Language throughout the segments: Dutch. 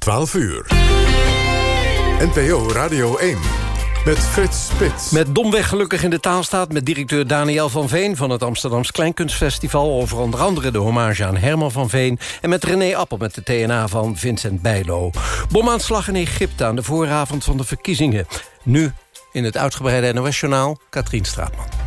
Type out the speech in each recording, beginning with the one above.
12 uur. NPO Radio 1. Met Frits Spits. Met domweg gelukkig in de taal staat met directeur Daniel van Veen... van het Amsterdams Kleinkunstfestival... over onder andere de hommage aan Herman van Veen... en met René Appel met de TNA van Vincent Bijlo. Bomaanslag in Egypte aan de vooravond van de verkiezingen. Nu in het uitgebreide NOS-journaal Katrien Straatman.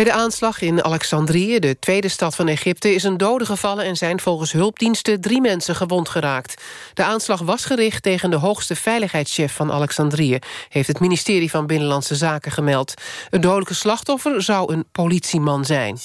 Bij de aanslag in Alexandrië, de tweede stad van Egypte... is een dode gevallen en zijn volgens hulpdiensten drie mensen gewond geraakt. De aanslag was gericht tegen de hoogste veiligheidschef van Alexandrië... heeft het ministerie van Binnenlandse Zaken gemeld. Het dodelijke slachtoffer zou een politieman zijn.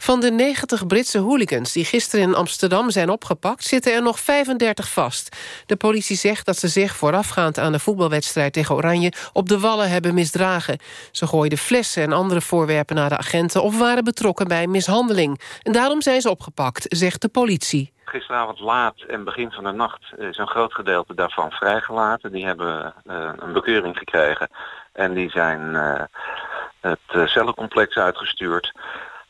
Van de 90 Britse hooligans die gisteren in Amsterdam zijn opgepakt... zitten er nog 35 vast. De politie zegt dat ze zich voorafgaand aan de voetbalwedstrijd tegen Oranje... op de wallen hebben misdragen. Ze gooiden flessen en andere voorwerpen naar de agenten... of waren betrokken bij mishandeling. En daarom zijn ze opgepakt, zegt de politie. Gisteravond laat en begin van de nacht is een groot gedeelte daarvan vrijgelaten. Die hebben uh, een bekeuring gekregen en die zijn uh, het cellencomplex uitgestuurd.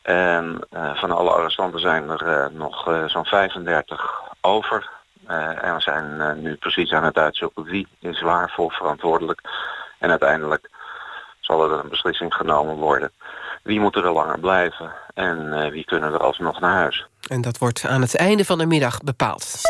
En uh, van alle arrestanten zijn er uh, nog uh, zo'n 35 over. en we zijn nu precies aan het uitzoeken wie is waarvoor verantwoordelijk. En uiteindelijk zal er een beslissing genomen worden. Wie moet er langer blijven en wie kunnen er alsnog naar huis. En dat wordt aan het einde van de middag bepaald.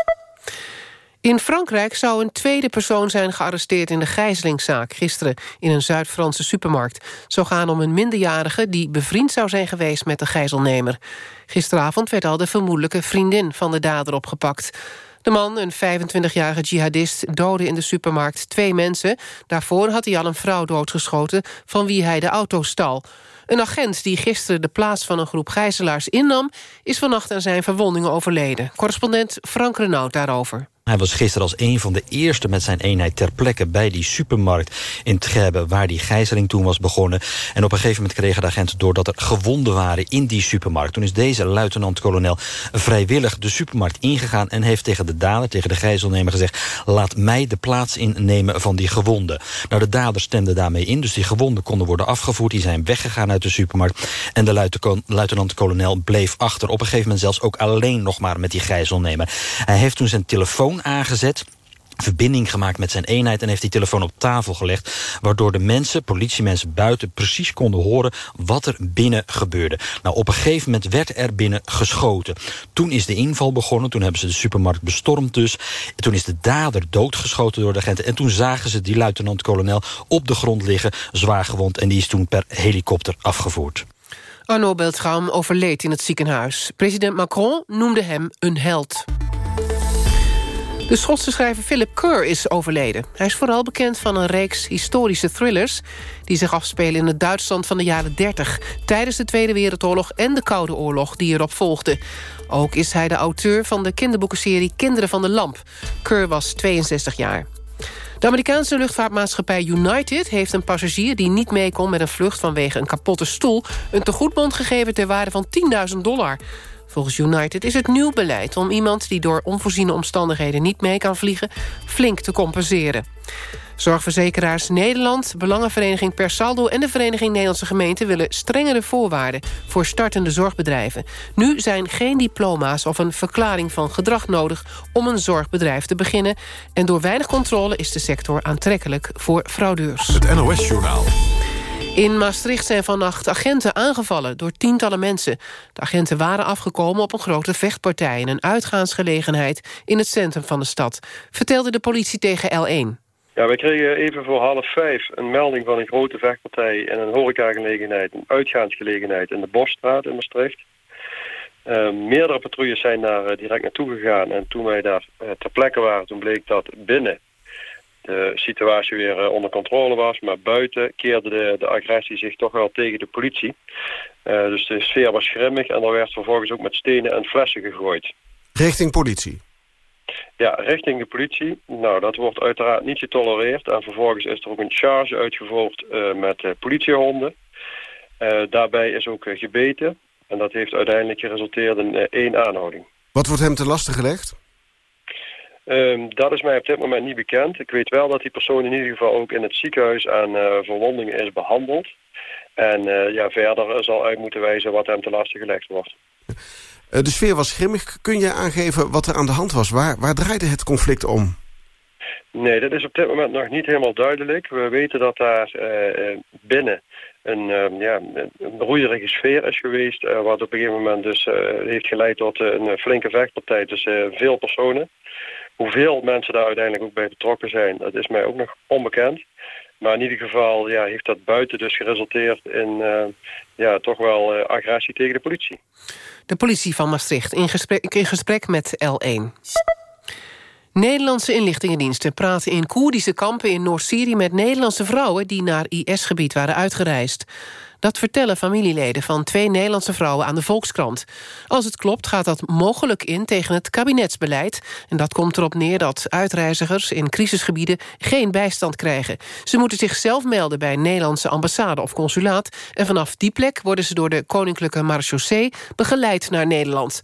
In Frankrijk zou een tweede persoon zijn gearresteerd in de gijzelingszaak gisteren in een Zuid-Franse supermarkt. Zo gaan om een minderjarige die bevriend zou zijn geweest met de gijzelnemer. Gisteravond werd al de vermoedelijke vriendin van de dader opgepakt. De man, een 25-jarige jihadist, doodde in de supermarkt twee mensen. Daarvoor had hij al een vrouw doodgeschoten van wie hij de auto stal. Een agent die gisteren de plaats van een groep gijzelaars innam... is vannacht aan zijn verwondingen overleden. Correspondent Frank Renaud daarover. Hij was gisteren als een van de eerste met zijn eenheid ter plekke... bij die supermarkt in Trebbe, waar die gijzeling toen was begonnen. En op een gegeven moment kregen de agenten door dat er gewonden waren in die supermarkt. Toen is deze luitenant-kolonel vrijwillig de supermarkt ingegaan... en heeft tegen de dader, tegen de gijzelnemer gezegd... laat mij de plaats innemen van die gewonden. Nou, de dader stemde daarmee in, dus die gewonden konden worden afgevoerd. Die zijn weggegaan uit de supermarkt. En de luitenant-kolonel bleef achter. Op een gegeven moment zelfs ook alleen nog maar met die gijzelnemer. Hij heeft toen zijn telefoon aangezet verbinding gemaakt met zijn eenheid... en heeft die telefoon op tafel gelegd... waardoor de mensen, politiemensen buiten... precies konden horen wat er binnen gebeurde. Nou, op een gegeven moment werd er binnen geschoten. Toen is de inval begonnen, toen hebben ze de supermarkt bestormd dus. Toen is de dader doodgeschoten door de agenten... en toen zagen ze die luitenant-kolonel op de grond liggen... zwaar gewond en die is toen per helikopter afgevoerd. Arno Beltram overleed in het ziekenhuis. President Macron noemde hem een held. De Schotse schrijver Philip Kerr is overleden. Hij is vooral bekend van een reeks historische thrillers... die zich afspelen in het Duitsland van de jaren 30... tijdens de Tweede Wereldoorlog en de Koude Oorlog die erop volgde. Ook is hij de auteur van de kinderboekenserie Kinderen van de Lamp. Kerr was 62 jaar. De Amerikaanse luchtvaartmaatschappij United heeft een passagier... die niet mee kon met een vlucht vanwege een kapotte stoel... een tegoedbond gegeven ter waarde van 10.000 dollar... Volgens United is het nieuw beleid om iemand die door onvoorziene omstandigheden niet mee kan vliegen, flink te compenseren. Zorgverzekeraars Nederland, Belangenvereniging Per Saldo... en de Vereniging Nederlandse Gemeenten willen strengere voorwaarden... voor startende zorgbedrijven. Nu zijn geen diploma's of een verklaring van gedrag nodig... om een zorgbedrijf te beginnen. En door weinig controle is de sector aantrekkelijk voor fraudeurs. Het NOS Journaal. In Maastricht zijn vannacht agenten aangevallen door tientallen mensen. De agenten waren afgekomen op een grote vechtpartij... in een uitgaansgelegenheid in het centrum van de stad. Vertelde de politie tegen L1. Ja, wij kregen even voor half vijf een melding van een grote vechtpartij... en een horecagelegenheid, een uitgaansgelegenheid in de Bosstraat in Maastricht. Uh, meerdere patrouilles zijn daar uh, direct naartoe gegaan. En toen wij daar uh, ter plekke waren, toen bleek dat binnen de situatie weer eh, onder controle was. Maar buiten keerde de, de agressie zich toch wel tegen de politie. Uh, dus de sfeer was grimmig en er werd vervolgens ook met stenen en flessen gegooid. Richting politie? Ja, richting de politie. Nou, dat wordt uiteraard niet getolereerd. En vervolgens is er ook een charge uitgevoerd uh, met uh, politiehonden. daarbij is ook gebeten. En dat heeft uiteindelijk geresulteerd in één aanhouding. Wat wordt hem te lasten gelegd? Um, dat is mij op dit moment niet bekend. Ik weet wel dat die persoon in ieder geval ook in het ziekenhuis aan uh, verwondingen is behandeld. En uh, ja, verder zal uit moeten wijzen wat hem te lasten gelegd wordt. de sfeer was grimmig. Kun je aangeven wat er aan de hand was? Waar, waar draaide het conflict om? Nee, dat is op dit moment nog niet helemaal duidelijk. We weten dat daar binnen een, uh, ja, een broeierige sfeer is geweest... Uh, wat op een gegeven moment dus heeft geleid tot een flinke vechtpartij tussen veel personen. Hoeveel mensen daar uiteindelijk ook bij betrokken zijn, dat is mij ook nog onbekend. Maar in ieder geval ja, heeft dat buiten dus geresulteerd in ja, toch wel agressie tegen de politie. De politie van Maastricht in gesprek, in gesprek met L1. Nederlandse inlichtingendiensten praten in Koerdische kampen in Noord-Syrië... met Nederlandse vrouwen die naar IS-gebied waren uitgereisd. Dat vertellen familieleden van twee Nederlandse vrouwen aan de Volkskrant. Als het klopt gaat dat mogelijk in tegen het kabinetsbeleid. En dat komt erop neer dat uitreizigers in crisisgebieden geen bijstand krijgen. Ze moeten zichzelf melden bij een Nederlandse ambassade of consulaat... en vanaf die plek worden ze door de Koninklijke Marechaussee begeleid naar Nederland.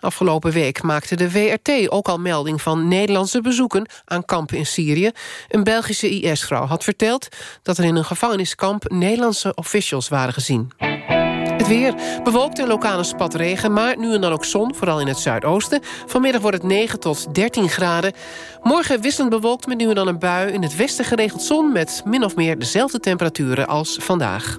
Afgelopen week maakte de WRT ook al melding van Nederlandse bezoeken aan kampen in Syrië. Een Belgische IS-vrouw had verteld dat er in een gevangeniskamp Nederlandse officials waren gezien. Het weer bewolkt en lokale spatregen, maar nu en dan ook zon, vooral in het zuidoosten. Vanmiddag wordt het 9 tot 13 graden. Morgen wisselend bewolkt met nu en dan een bui. In het westen geregeld zon met min of meer dezelfde temperaturen als vandaag.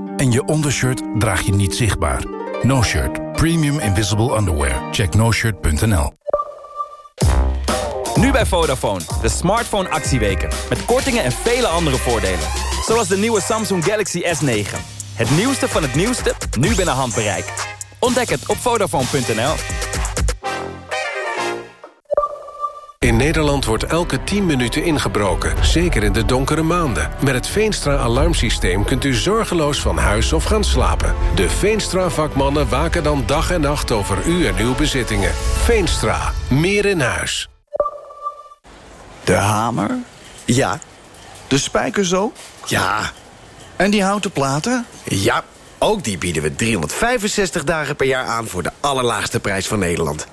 En je ondershirt draag je niet zichtbaar. No Shirt. Premium Invisible Underwear. Check noshirt.nl. Nu bij Vodafone, de smartphone actieweken. Met kortingen en vele andere voordelen. Zoals de nieuwe Samsung Galaxy S9. Het nieuwste van het nieuwste, nu binnen handbereik. Ontdek het op Vodafone.nl. In Nederland wordt elke 10 minuten ingebroken, zeker in de donkere maanden. Met het Veenstra-alarmsysteem kunt u zorgeloos van huis of gaan slapen. De Veenstra-vakmannen waken dan dag en nacht over u en uw bezittingen. Veenstra, meer in huis. De hamer? Ja. De spijkerzo? Ja. En die houten platen? Ja, ook die bieden we 365 dagen per jaar aan... voor de allerlaagste prijs van Nederland.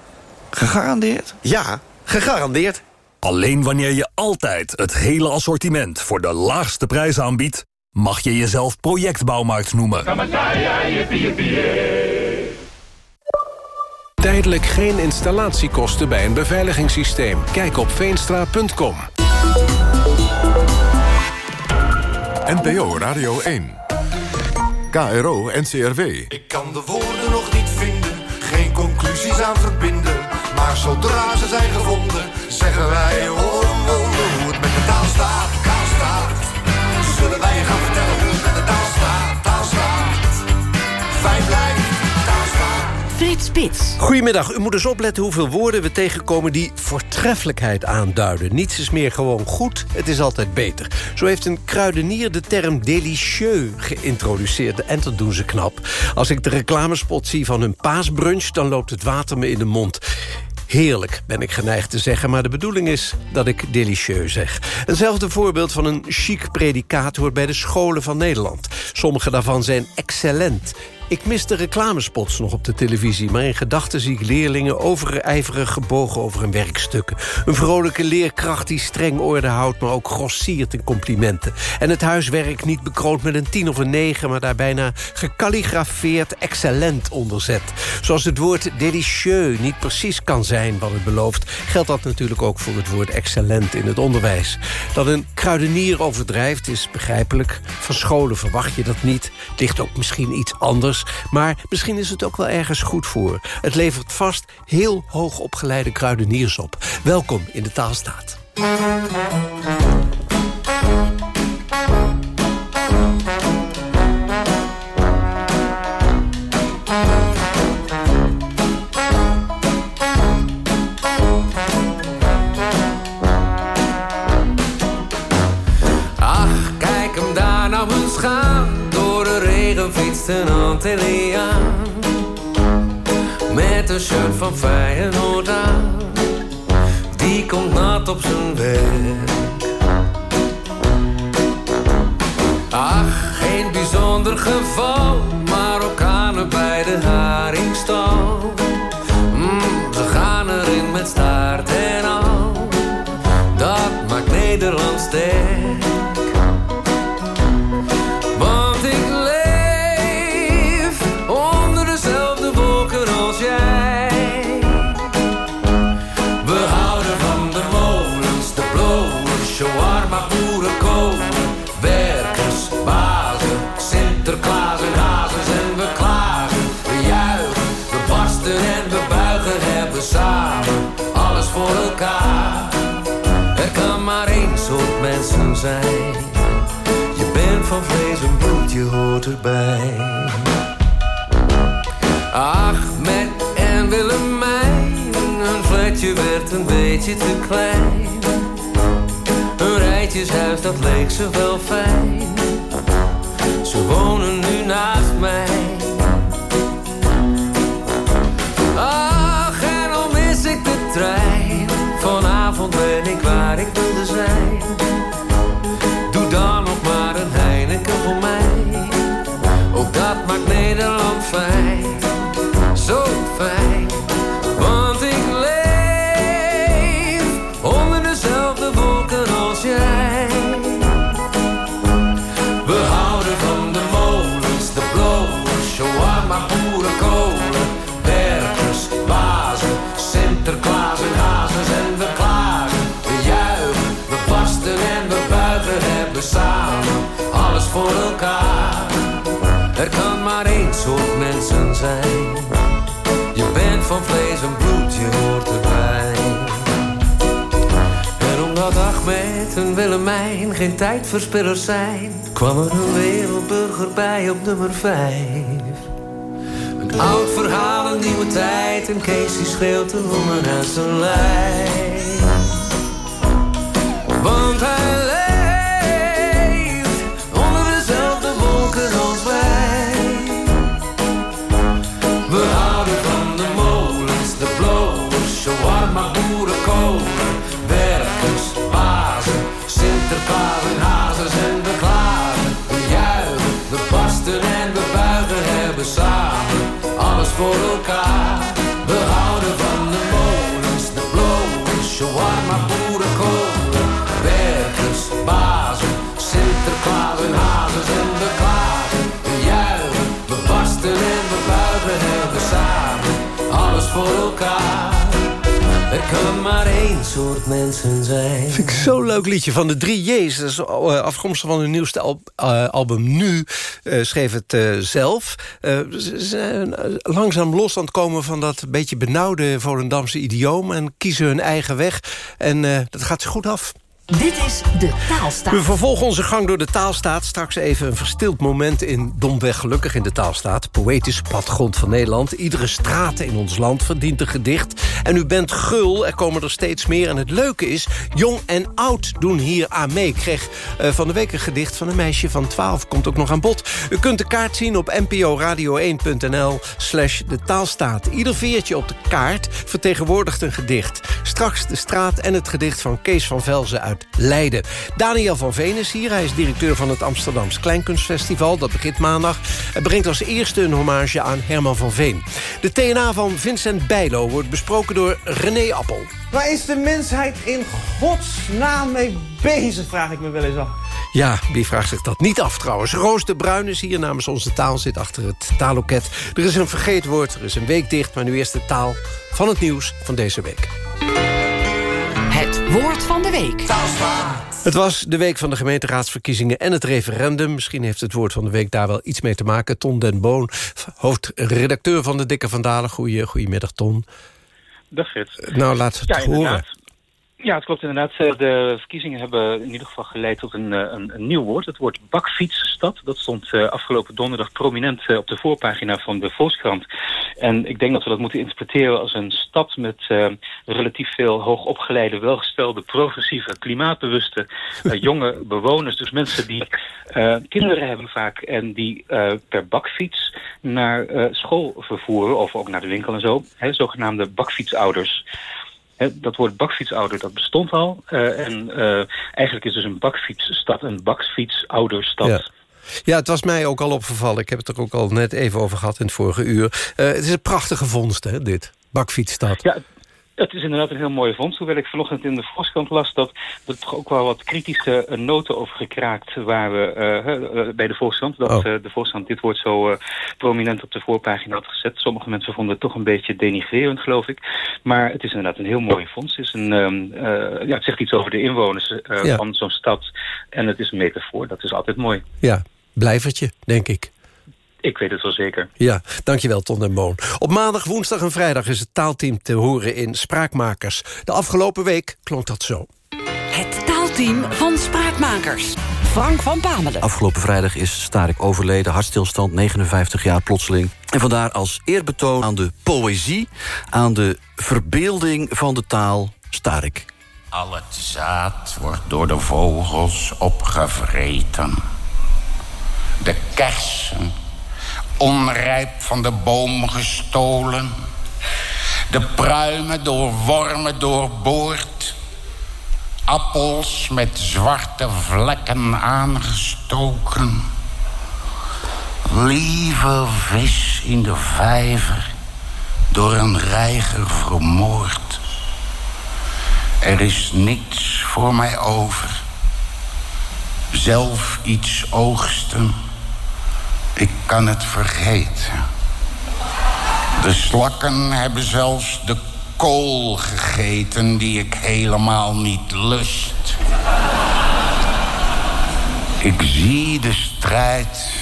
Gegarandeerd? Ja, gegarandeerd. Alleen wanneer je altijd het hele assortiment voor de laagste prijs aanbiedt... mag je jezelf projectbouwmarkt noemen. Tijdelijk geen installatiekosten bij een beveiligingssysteem. Kijk op veenstra.com. NPO Radio 1. KRO NCRW. Ik kan de woorden nog niet vinden, geen conclusies aan verbinden. Maar zodra ze zijn gevonden, zeggen wij wonder hoe het met de taal staat. Taal staat. Zullen wij je gaan vertellen hoe het met de taal staat? Taal staat. Fijn blijft. Taal staat. Frits Spits. Goedemiddag. U moet eens opletten hoeveel woorden we tegenkomen... die voortreffelijkheid aanduiden. Niets is meer gewoon goed, het is altijd beter. Zo heeft een kruidenier de term delicieux geïntroduceerd. En dat doen ze knap. Als ik de reclamespot zie van hun paasbrunch... dan loopt het water me in de mond. Heerlijk, ben ik geneigd te zeggen, maar de bedoeling is dat ik delicieux zeg. Eenzelfde voorbeeld van een chic predicaat hoort bij de scholen van Nederland. Sommige daarvan zijn excellent. Ik mis de reclamespots nog op de televisie... maar in gedachten zie ik leerlingen overijverig gebogen over hun werkstukken. Een vrolijke leerkracht die streng orde houdt... maar ook grossiert in complimenten. En het huiswerk niet bekroond met een tien of een negen... maar daar bijna gekalligrafeerd excellent onderzet. Zoals het woord delicieux niet precies kan zijn wat het belooft... geldt dat natuurlijk ook voor het woord excellent in het onderwijs. Dat een kruidenier overdrijft is begrijpelijk. Van scholen verwacht je dat niet. Ligt ook misschien iets anders maar misschien is het ook wel ergens goed voor. Het levert vast heel hoog opgeleide kruideniers op. Welkom in de Taalstaat. Met een shirt van Feyenoord aan. Die komt nat op zijn werk. Ach, geen bijzonder geval, maar orkanen bij de Haringstal. Mm, gaan erin met staart en al. Dat maakt Nederland sterk. Je bent van vlees en bloed, je hoort erbij. Ahmed en Willemijn, hun flatje werd een beetje te klein. Een rijtjeshuis, dat leek ze wel fijn. Ze wonen nu naast mij. Ach, en al mis ik de trein. Vanavond ben ik waar ik wilde zijn. Ook dat maakt Nederland fijn. Zijn. Je bent van vlees en bloed, je hoort erbij. En omdat Ahmed en Willemijn geen tijdverspillers zijn, kwam er een wereldburger bij op nummer 5. Een oud verhaal, een nieuwe tijd, en die schreeuwt een honger uit zijn lijf. Samen alles voor elkaar. We houden van de molens, de blowers, shawarma, boerenkolen. Werkers, bazen, Sinterklaas en hazes en we klagen. We juichen, we barsten en we buigen, hebben samen alles voor elkaar. Er kan maar één soort mensen zijn. Vind ik zo'n leuk liedje van de drie J's. Eh, afkomstig van hun nieuwste eh, album Nu. eh, schreef het zelf. Ze zijn langzaam los aan het komen van dat beetje benauwde Volendamse idioom... en kiezen hun eigen weg. En dat gaat ze goed af. Dit is de taalstaat. We vervolgen onze gang door de taalstaat. Straks even een verstild moment in Domweg Gelukkig in de taalstaat. Poëtische platgrond van Nederland. Iedere straat in ons land verdient een gedicht. En u bent gul, er komen er steeds meer. En het leuke is, jong en oud doen hier aan mee. Ik kreeg eh, van de week een gedicht van een meisje van 12. Komt ook nog aan bod. U kunt de kaart zien op nporadio1.nl slash de taalstaat. Ieder veertje op de kaart vertegenwoordigt een gedicht. Straks de straat en het gedicht van Kees van Velzen uit Leiden. Daniel van Veen is hier. Hij is directeur van het Amsterdams Kleinkunstfestival. Dat begint maandag. Het brengt als eerste een hommage aan Herman van Veen. De TNA van Vincent Bijlo wordt besproken door René Appel. Waar is de mensheid in godsnaam mee bezig, vraag ik me wel eens af. Ja, wie vraagt zich dat niet af trouwens. Roos de Bruin is hier namens onze taal, zit achter het taalloket. Er is een vergeetwoord, er is een week dicht... maar nu eerst de taal van het nieuws van deze week. Het woord van de week. Het was de week van de gemeenteraadsverkiezingen en het referendum. Misschien heeft het woord van de week daar wel iets mee te maken. Ton den Boon, hoofdredacteur van de Dikke Vandalen. Goeie, goedemiddag, Ton. Dag Frits. Nou, laat het Ja, horen. inderdaad. Ja, het klopt inderdaad. Eh, De verkiezingen hebben in ieder geval geleid tot een, eh, een, een nieuw woord. Het woord bakfietsstad. Dat stond eh, afgelopen donderdag prominent op de voorpagina van de Volkskrant. En ik denk dat we dat moeten interpreteren als een stad met uh, relatief veel hoogopgeleide, welgestelde, progressieve, klimaatbewuste uh, jonge bewoners. Dus mensen die uh, kinderen hebben vaak en die per bakfiets naar school vervoeren of ook naar de winkel en zo. Hè, zogenaamde bakfietsouders. He, dat woord bakfietsouder, dat bestond al. Uh, en uh, eigenlijk is dus een bakfietsstad een bakfietsouderstad. Ja. Ja, het was mij ook al opgevallen. Ik heb het er ook al net even over gehad in het vorige uur. Uh, het is een prachtige vondst, hè, dit. Bakfietsstad. Ja, het is inderdaad een heel mooie vondst. Hoewel ik vanochtend in de Volkskrant las dat er toch ook wel wat kritische uh, noten over gekraakt waren uh, bij de Volkskrant. Dat Oh. de Volkskrant dit woord zo prominent op de voorpagina had gezet. Sommige mensen vonden het toch een beetje denigrerend, geloof ik. Maar het is inderdaad een heel mooie vondst. Het, is een, ja, het zegt iets over de inwoners Ja. van zo'n stad. En het is een metafoor. Dat is altijd mooi. Ja, blijvertje, denk ik. Ik weet het wel zeker. Ja, dankjewel Ton den Boon. Op maandag, woensdag en vrijdag is het taalteam te horen in Spraakmakers. De afgelopen week klonk dat zo. Het taalteam van Spraakmakers. Frank van Pamelen. Afgelopen vrijdag is Starik overleden, hartstilstand, 59 jaar plotseling. En vandaar als eerbetoon aan de poëzie, aan de verbeelding van de taal Starik. Al het zaad wordt door de vogels opgevreten. De kersen, onrijp van de boom gestolen. De pruimen door wormen doorboord. Appels met zwarte vlekken aangestoken. Lieve vis in de vijver, door een reiger vermoord. Er is niets voor mij over. Zelf iets oogsten, ik kan het vergeten. De slakken hebben zelfs de kool gegeten die ik helemaal niet lust. Ik zie de strijd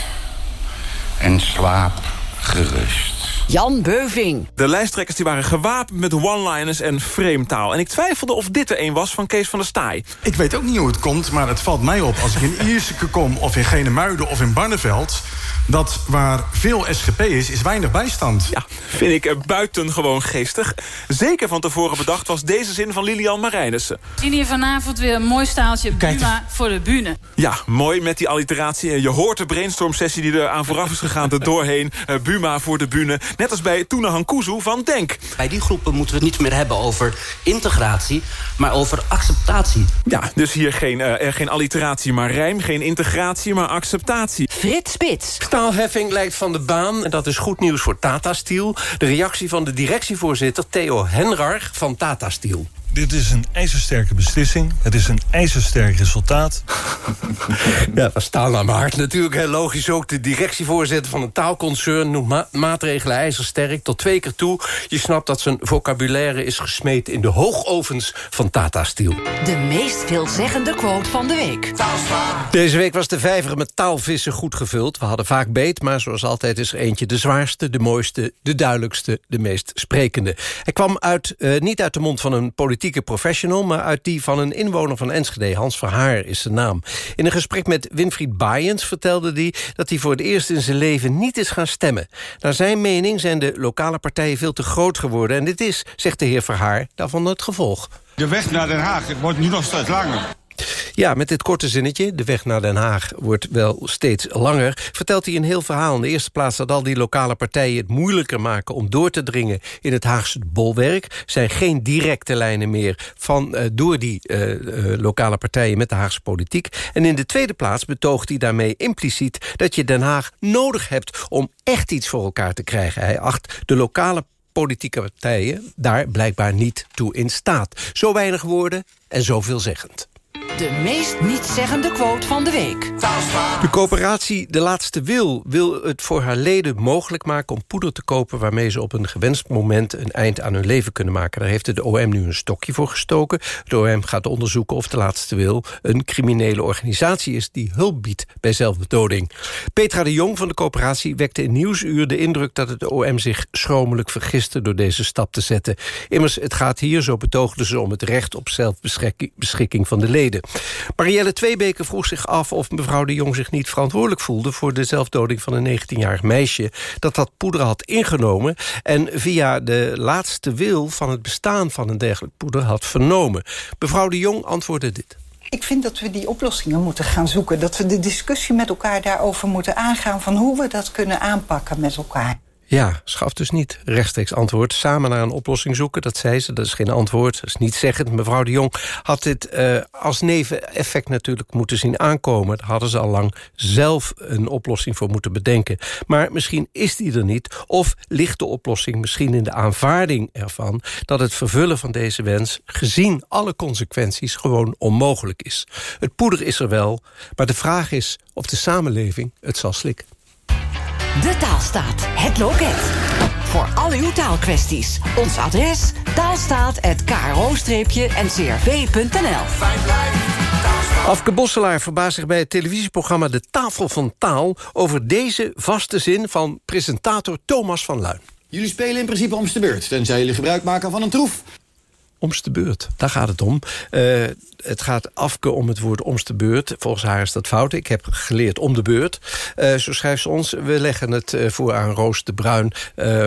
en slaap gerust. Jan Beuving. De lijsttrekkers die waren gewapend met one-liners en frametaal. En ik twijfelde of dit er een was van Kees van der Staaij. Ik weet ook niet hoe het komt, maar het valt mij op... als ik in Ierseke kom, of in Genemuiden of in Barneveld... dat waar veel SGP is, is weinig bijstand. Ja, vind ik er buitengewoon geestig. Zeker van tevoren bedacht was deze zin van Lilian Marijnissen. Zien hier vanavond weer een mooi staaltje Buma voor de bühne. Ja, mooi met die alliteratie. En Je hoort de brainstorm-sessie die er aan vooraf is gegaan... er doorheen, uh, Buma voor de bühne. Net als bij Tuna Hankuzu van Denk. Bij die groepen moeten we het niet meer hebben over integratie... maar over acceptatie. Ja, dus hier geen, uh, er geen alliteratie, maar rijm. Geen integratie, maar acceptatie. Frits Spits. Staalheffing lijkt van de baan en dat is goed nieuws voor Tata Steel. De reactie van de directievoorzitter Theo Henrar van Tata Steel. Dit is een ijzersterke beslissing. Het is een ijzersterk resultaat. ja, dat staat naar mijn hart natuurlijk. Hè. Logisch ook de directievoorzitter van een taalconcern... noemt ma maatregelen ijzersterk tot twee keer toe. Je snapt dat zijn vocabulaire is gesmeed in de hoogovens van Tata Steel. De meest veelzeggende quote van de week. Deze week was de vijver met taalvissen goed gevuld. We hadden vaak beet, maar zoals altijd is er eentje de zwaarste... de mooiste, de duidelijkste, de meest sprekende. Hij kwam uit, uh, niet uit de mond van een politieke professional... maar uit die van een inwoner van Enschede. Hans Verhaar is zijn naam. In een gesprek met Winfried Baaiens vertelde hij... dat hij voor het eerst in zijn leven niet is gaan stemmen. Naar zijn mening zijn de lokale partijen veel te groot geworden... en dit is, zegt de heer Verhaar, daarvan het gevolg. De weg naar Den Haag wordt nu nog steeds langer. Ja, met dit korte zinnetje, de weg naar Den Haag wordt wel steeds langer... vertelt hij een heel verhaal. In de eerste plaats dat al die lokale partijen het moeilijker maken... om door te dringen in het Haagse bolwerk. zijn geen directe lijnen meer van, uh, door die uh, uh, lokale partijen... met de Haagse politiek. En in de tweede plaats betoogt hij daarmee impliciet... dat je Den Haag nodig hebt om echt iets voor elkaar te krijgen. Hij acht de lokale politieke partijen daar blijkbaar niet toe in staat. Zo weinig woorden en zo veelzeggend. De meest nietszeggende quote van de week. De coöperatie De Laatste Wil wil het voor haar leden mogelijk maken... om poeder te kopen waarmee ze op een gewenst moment... een eind aan hun leven kunnen maken. Daar heeft de OM nu een stokje voor gestoken. De OM gaat onderzoeken of De Laatste Wil... een criminele organisatie is die hulp biedt bij zelfbedoding. Petra de Jong van de coöperatie wekte in Nieuwsuur de indruk... dat het OM zich schromelijk vergiste door deze stap te zetten. Immers, het gaat hier, zo betoogden ze... om het recht op zelfbeschikking van de leden. Marielle Tweebeke vroeg zich af of mevrouw de Jong zich niet verantwoordelijk voelde... voor de zelfdoding van een 19-jarig meisje... dat dat poeder had ingenomen... en via de laatste wil van het bestaan van een dergelijk poeder had vernomen. Mevrouw de Jong antwoordde dit. Ik vind dat we die oplossingen moeten gaan zoeken. Dat we de discussie met elkaar daarover moeten aangaan... van hoe we dat kunnen aanpakken met elkaar. Ja, schaf dus niet. Rechtstreeks antwoord. Samen naar een oplossing zoeken, dat zei ze. Dat is geen antwoord, dat is niet zeggend. Mevrouw de Jong had dit uh, als neveneffect natuurlijk moeten zien aankomen. Daar hadden ze al lang zelf een oplossing voor moeten bedenken. Maar misschien is die er niet. Of ligt de oplossing misschien in de aanvaarding ervan... dat het vervullen van deze wens, gezien alle consequenties... gewoon onmogelijk is. Het poeder is er wel, maar de vraag is of de samenleving het zal slikken. De Taalstaat, het loket. Voor al uw taalkwesties. Ons adres taalstaat.kro-ncrv.nl Afke Bosselaar verbaast zich bij het televisieprogramma De Tafel van Taal... over deze vaste zin van presentator Thomas van Luin. Jullie spelen in principe om de beurt, tenzij jullie gebruik maken van een troef omste beurt. Daar gaat het om. Uh, het gaat afke om het woord omste beurt. Volgens haar is dat fout. Ik heb geleerd om de beurt. Uh, zo schrijft ze ons. We leggen het uh, voor aan Roos de Bruin.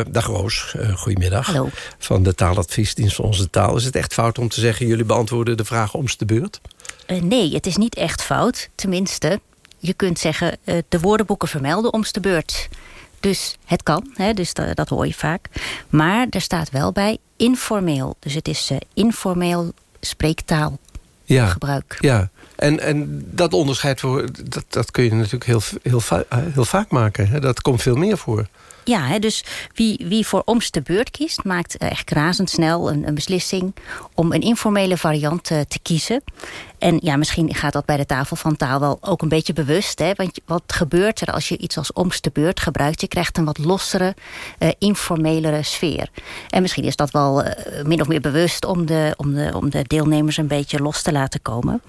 dag Roos, goedemiddag. Hallo. Van de taaladviesdienst van Onze Taal. Is het echt fout om te zeggen... jullie beantwoorden de vraag omste beurt? nee, het is niet echt fout. Tenminste, je kunt zeggen... de woordenboeken vermelden omste beurt... Dus het kan, hè, dus dat, dat, hoor je vaak. Maar er staat wel bij informeel. Dus het is uh, informeel spreektaal. Ja, gebruik. Ja, en, en dat onderscheid voor, dat, dat kun je natuurlijk heel, heel, heel vaak maken. Hè? Dat komt veel meer voor. Ja, hè, dus wie, wie voor Oms de beurt kiest... maakt echt razendsnel een, een beslissing om een informele variant uh, te kiezen. En ja, misschien gaat dat bij de tafel van taal wel ook een beetje bewust. Hè? Want wat gebeurt er als je iets als Oms de beurt gebruikt? Je krijgt een wat lossere, uh, informelere sfeer. En misschien is dat wel uh, min of meer bewust... Om de, om, de, om de deelnemers een beetje los te laten komen.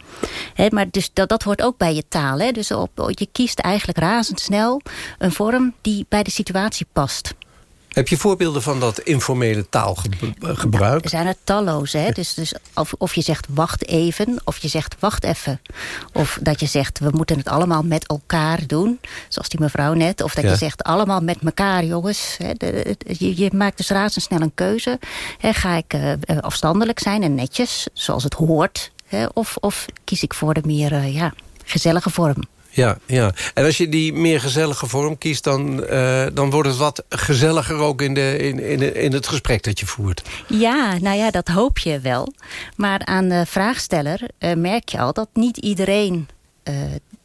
Hè, maar dus dat, dat hoort ook bij je taal. Hè? Dus op, je kiest eigenlijk razendsnel een vorm die bij de situatie past. Heb je voorbeelden van dat informele taalgebruik? Er zijn er talloze. Hè? Dus, dus of, of je zegt wacht even, of je zegt wacht even. Of dat je zegt we moeten het allemaal met elkaar doen. Zoals die mevrouw net. Of dat je zegt allemaal met elkaar jongens. Hè? De, je, je, maakt dus razendsnel een keuze. Hè? Ga ik uh, afstandelijk zijn en netjes, zoals het hoort. Hè? Of, of kies ik voor de meer uh, ja, gezellige vorm. Ja, ja. En als je die meer gezellige vorm kiest... dan, uh, dan wordt het wat gezelliger ook in, de, in, in, in het gesprek dat je voert. Ja, nou ja, dat hoop je wel. Maar aan de vraagsteller uh, merk je al dat niet iedereen... Uh,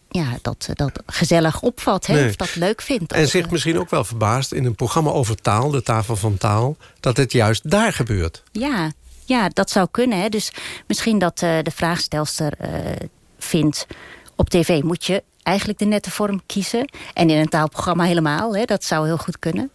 ja, dat, dat gezellig opvat, nee. of dat leuk vindt. En zich misschien ook wel verbaast in een programma over taal... de tafel van taal, dat het juist daar gebeurt. Ja, ja dat zou kunnen. Hè. Dus misschien dat de vraagstelster vindt... op tv moet je eigenlijk de nette vorm kiezen. En in een taalprogramma helemaal, hè, dat zou heel goed kunnen.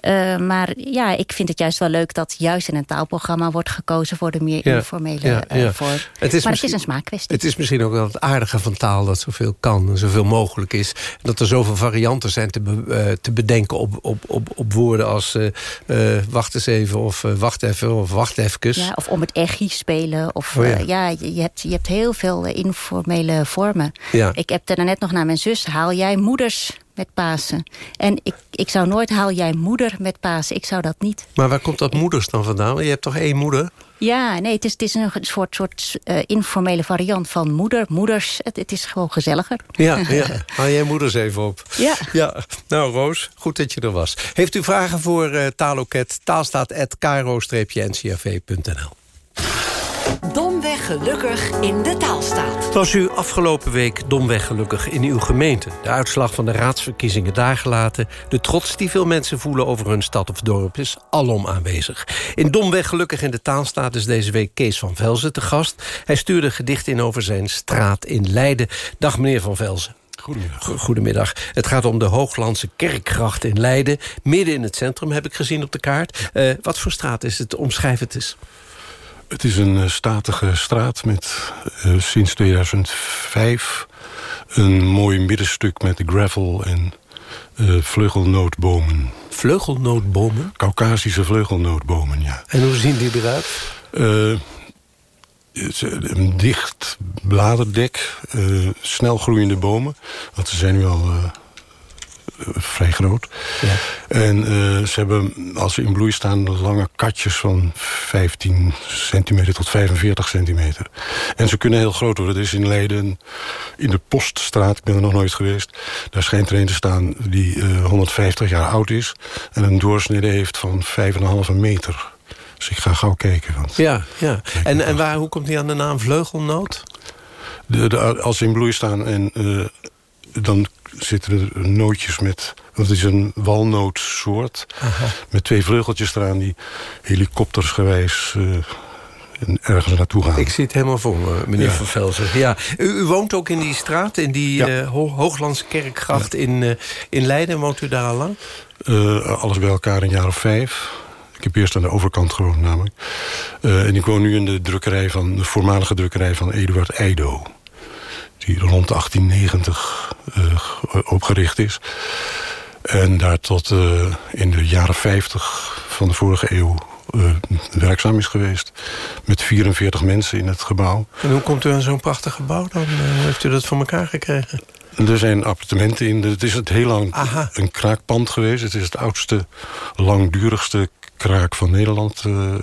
Uh, maar ja, ik vind het juist wel leuk dat juist in een taalprogramma wordt gekozen voor de meer ja, informele ja, ja. Uh, vorm. Het is maar het is een smaakkwestie. Het is misschien ook wel het aardige van taal dat zoveel kan en zoveel mogelijk is. Dat er zoveel varianten zijn te, be, uh, te bedenken op, op, op, op woorden als wacht eens even of wacht even of wacht even. Ja, of om het echi spelen. Of, oh, ja. je, hebt, je hebt heel veel informele vormen. Ik heb er net nog naar mijn zus. Haal jij moeders met Pasen. En ik, ik zou nooit haal jij moeder met Pasen. Ik zou dat niet. Maar waar komt dat moeders dan vandaan? Je hebt toch één moeder? Ja, nee, het is, het is een soort, soort uh, informele variant van moeder, moeders. Het, het is gewoon gezelliger. Ja, ja. haal jij moeders even op. Ja. ja. Nou, Roos, goed dat je er was. Heeft u vragen voor uh, Taaloket? taalstaat.kro-ncrv.nl gelukkig in de taalstaat. Was u afgelopen week domweg gelukkig in uw gemeente? De uitslag van de raadsverkiezingen daar gelaten... de trots die veel mensen voelen over hun stad of dorp is alom aanwezig. In Domweg gelukkig in de taalstaat is deze week Kees van Velzen te gast. Hij stuurde een gedicht in over zijn straat in Leiden. Dag meneer van Velzen. Goedemiddag. Goedemiddag. Het gaat om de Hooglandse Kerkgracht in Leiden. Midden in het centrum heb ik gezien op de kaart. Uh, wat voor straat is het? Omschrijf het eens. Het is een uh, statige straat met uh, sinds 2005 een mooi middenstuk met gravel en uh, vleugelnootbomen. Vleugelnootbomen? Caucasische vleugelnootbomen, ja. En hoe zien die eruit? een dicht bladerdek, uh, snel groeiende bomen. Want ze zijn nu al uh, vrij groot. Ja. En uh, ze hebben, als ze in bloei staan, lange katjes van 15 centimeter tot 45 centimeter. En ze kunnen heel groot worden. Er is in Leiden, in de Poststraat, ik ben er nog nooit geweest... daar schijnt er een te staan die 150 jaar oud is... en een doorsnede heeft van 5,5 meter. Dus ik ga gauw kijken. Want ja, ja. En, en waar, hoe komt hij aan de naam vleugelnoot? De, de, als ze in bloei staan en uh, dan zitten er nootjes met... Dat is een walnootsoort. Aha. Met twee vleugeltjes eraan die helikoptersgewijs... Uh, ergens naartoe gaan. Ik zie het helemaal voor me, meneer ja. Van Velzen. Ja. U, u, woont ook in die straat, in die ja. uh, Ho ja. in, uh, in Leiden. Woont u daar al lang? Alles bij elkaar een jaar of vijf. Ik heb eerst aan de overkant gewoond namelijk. En ik woon nu in de drukkerij van de voormalige drukkerij van Eduard Eido. Die rond 1890 uh, opgericht is. En daar tot uh, in de jaren 50 van de vorige eeuw werkzaam is geweest. Met 44 mensen in het gebouw. En hoe komt u aan zo'n prachtig gebouw dan? Hoe heeft u dat voor elkaar gekregen? Er zijn appartementen in. Het is het heel lang Aha. een kraakpand geweest. Het is het oudste, langdurigste kraak van Nederland uh,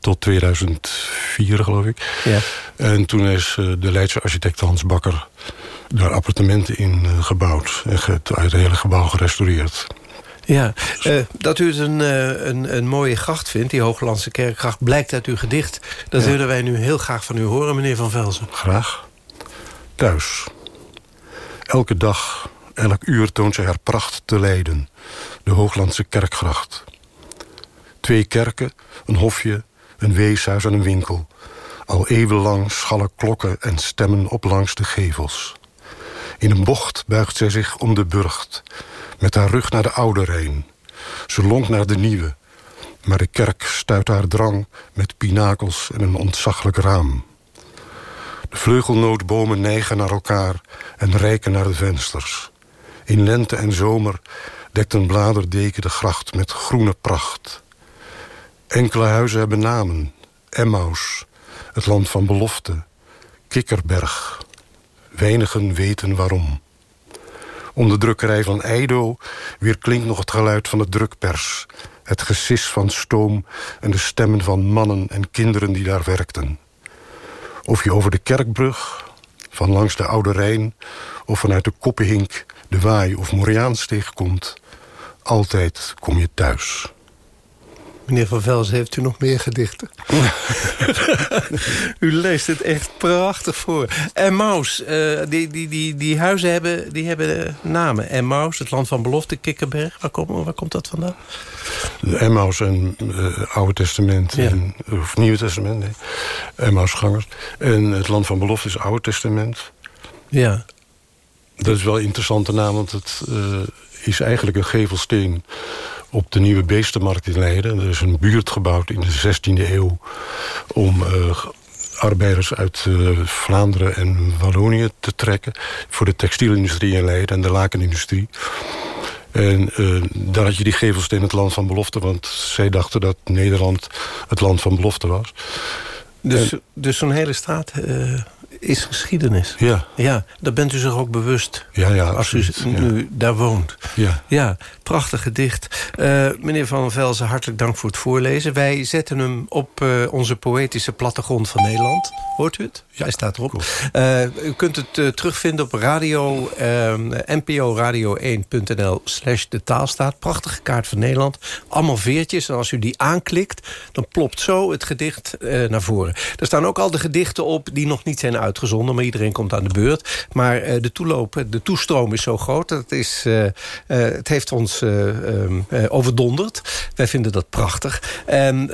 tot 2004, geloof ik. Ja. En toen is uh, de Leidse architect Hans Bakker daar appartementen in uh, gebouwd. En het, het hele gebouw gerestaureerd. Ja, dat u het een, een, een, mooie gracht vindt, die Hooglandse kerkgracht... blijkt uit uw gedicht. Dat ja. willen wij nu heel graag van u horen, meneer Van Velzen. Graag. Thuis. Elke dag, elk uur toont zij haar pracht te leiden. De Hooglandse kerkgracht. Twee kerken, een hofje, een weeshuis en een winkel. Al eeuwenlang schallen klokken en stemmen op langs de gevels. In een bocht buigt zij zich om de burcht, met haar rug naar de oude Rijn. Ze lonkt naar de nieuwe, maar de kerk stuit haar drang met pinakels en een ontzaglijk raam. De vleugelnootbomen neigen naar elkaar en reiken naar de vensters. In lente en zomer dekt een bladerdeken de gracht met groene pracht. Enkele huizen hebben namen. Emmaus, het land van belofte. Kikkerberg. Weinigen weten waarom. Om de drukkerij van Eido weer klinkt nog het geluid van de drukpers. Het gesis van stoom en de stemmen van mannen en kinderen die daar werkten. Of je over de kerkbrug, van langs de Oude Rijn... of vanuit de Koppenhink, de Waai of Moriaansteeg komt... altijd kom je thuis. Meneer Van Vels, heeft u nog meer gedichten? u leest het echt prachtig voor. En Maus, uh, die, die, die, die huizen hebben, die hebben namen. En Maus, het land van belofte, Kikkerberg. Waar, kom, waar komt dat vandaan? Emmaus en uh, Oude Testament, ja. en, of Nieuwe Testament, nee. Emmausgangers. En het land van belofte is Oude Testament. Ja. Dat is wel een interessante naam, want het uh, is eigenlijk een gevelsteen op de Nieuwe Beestenmarkt in Leiden. Er is een buurt gebouwd in de 16e eeuw... om uh, arbeiders uit uh, Vlaanderen en Wallonië te trekken... voor de textielindustrie in Leiden en de lakenindustrie. En uh, daar had je die gevelsteen het land van belofte... want zij dachten dat Nederland het land van belofte was. Dus, en, dus zo'n hele straat is geschiedenis. Ja. Ja, daar bent u zich ook bewust. Ja, ja. Als u nu daar woont. Ja. Ja, prachtig gedicht. Uh, meneer Van Velzen, hartelijk dank voor het voorlezen. Wij zetten hem op uh, onze poëtische plattegrond van Nederland. Hoort u het? Ja. Hij staat erop. Uh, u kunt het terugvinden op radio, nporadio1.nl slash de taalstaat. Prachtige kaart van Nederland. Allemaal veertjes. En als u die aanklikt, dan plopt zo het gedicht naar voren. Er staan ook al de gedichten op die nog niet zijn uitgezonden. Maar iedereen komt aan de beurt. Maar uh, de toeloop, de toestroom is zo groot. Dat is, uh, uh, het heeft ons um, overdonderd. Wij vinden dat prachtig. En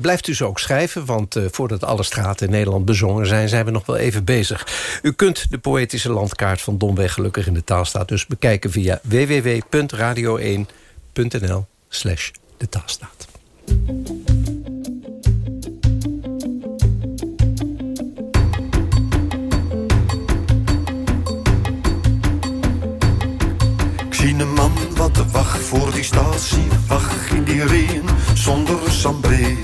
blijft dus ook schrijven. Want voordat alle straten in Nederland bezongen zijn... zijn we nog wel even bezig. U kunt de poëtische landkaart van Domweg gelukkig in de taalstaat... dus bekijken via www.radio1.nl slash de taalstaat. Zie een man wat de wacht voor die statie wacht in die regen zonder sambreel.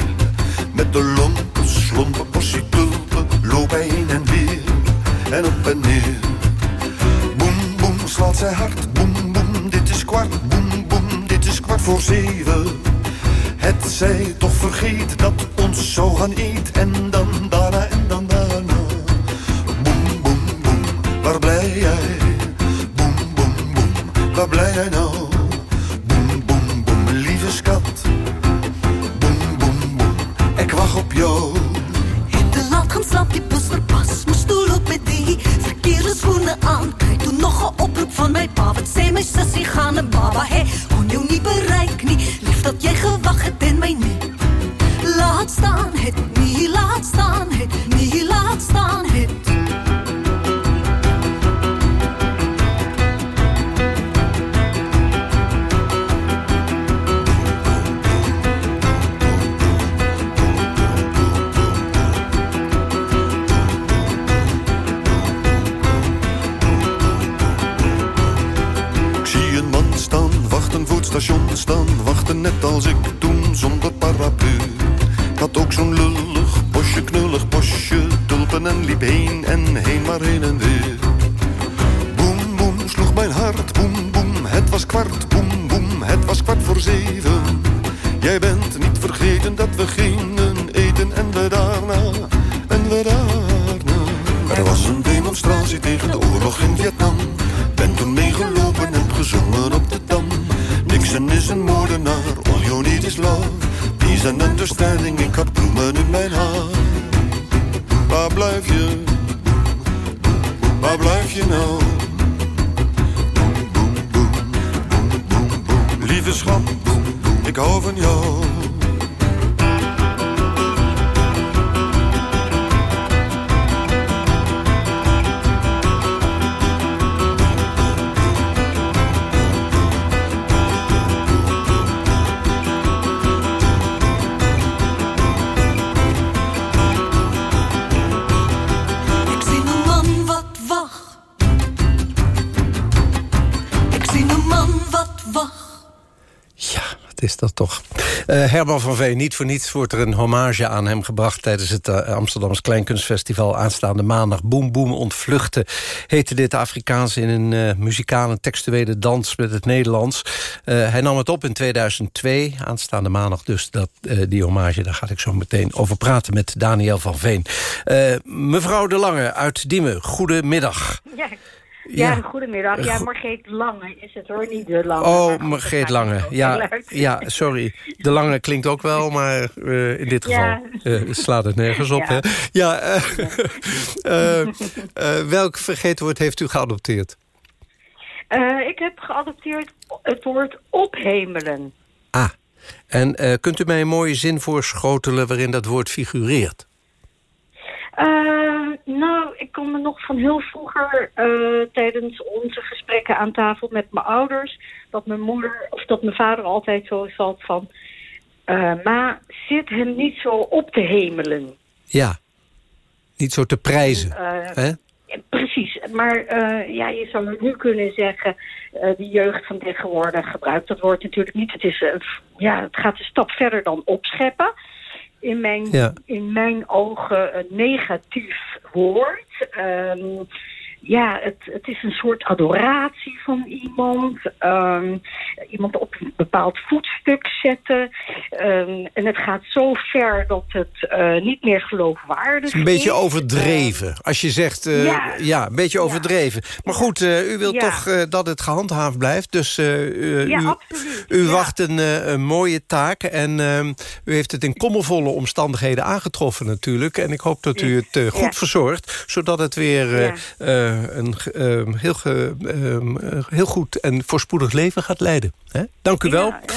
Met de lompe, slompe, portie tulpen, en op en neer. Boem, boem, slaat zij hard, boem, boem, dit is kwart, boem, boem, dit is kwart voor zeven. Het zij toch vergeet dat ons zo gaan eet en dan daarna en dan daarna. Boem, boem, boem, waar blij jij? Waar blij jij nou? Boem, boem, boem, lieve schat. Boem, boem, boem, ik wacht op jou. In de laat gaan slaap je buster pas. Mijn stoel op met die verkeerde schoenen aan. Krijg toen nog een oproep van mijn pa. Wat zei mijn sissie gaan en baba. Hey, kon jou niet bereik niet. Lief dat jij gewacht hebt en mij niet. Laat staan het, niet laat staan En liep heen en heen, maar heen en weer. Boem, boem, sloeg mijn hart, boem, boem. Het was kwart, dat toch? Eh, Herman van Veen, niet voor niets wordt er een hommage aan hem gebracht... tijdens het uh, Amsterdams Kleinkunstfestival aanstaande maandag. Boem Boem ontvluchten heette dit Afrikaans in een uh, muzikale textuele dans met het Nederlands. hij nam het op in 2002, aanstaande maandag dus dat, die hommage. Daar ga ik zo meteen over praten met Daniel van Veen. mevrouw De Lange uit Diemen, goedemiddag. Ja. Ja, ja, goedemiddag. Ja, Margreet Lange is het hoor, niet De Lange. Oh, Margreet Lange. Ja, ja, sorry. De Lange klinkt ook wel, maar uh, in dit geval uh, slaat het nergens op. Ja, hè? ja uh, welk vergeetwoord heeft u geadopteerd? ik heb geadopteerd het woord ophemelen. Ah, en kunt u mij een mooie zin voorschotelen waarin dat woord figureert? Uh, nou, ik kan me nog van heel vroeger uh, tijdens onze gesprekken aan tafel met mijn ouders, dat mijn moeder of dat mijn vader altijd zo zat van, uh, ma, zit hem niet zo op te hemelen. Ja, niet zo te prijzen. hè? Precies, maar ja, je zou nu kunnen zeggen, de jeugd van tegenwoordig gebruikt dat woord natuurlijk niet. Het, is, ja, het gaat een stap verder dan opscheppen in mijn, ja. in mijn ogen een negatief woord. Um, ja, het, het is een soort adoratie van iemand. Um, iemand op een bepaald voetstuk zetten. Um, en het gaat zo ver dat het uh, niet meer geloofwaardig is. Een beetje overdreven. Uh, Als je zegt, uh, ja. ja. een beetje overdreven. Maar goed, u wilt ja. toch dat het gehandhaafd blijft. Dus u, u wacht een, een, mooie taak. En u heeft het in kommervolle omstandigheden aangetroffen natuurlijk. En ik hoop dat u het goed verzorgt. Zodat het weer een uh, heel, ge, uh, heel goed en voorspoedig leven gaat leiden. He? Dank u wel. Ja, ja.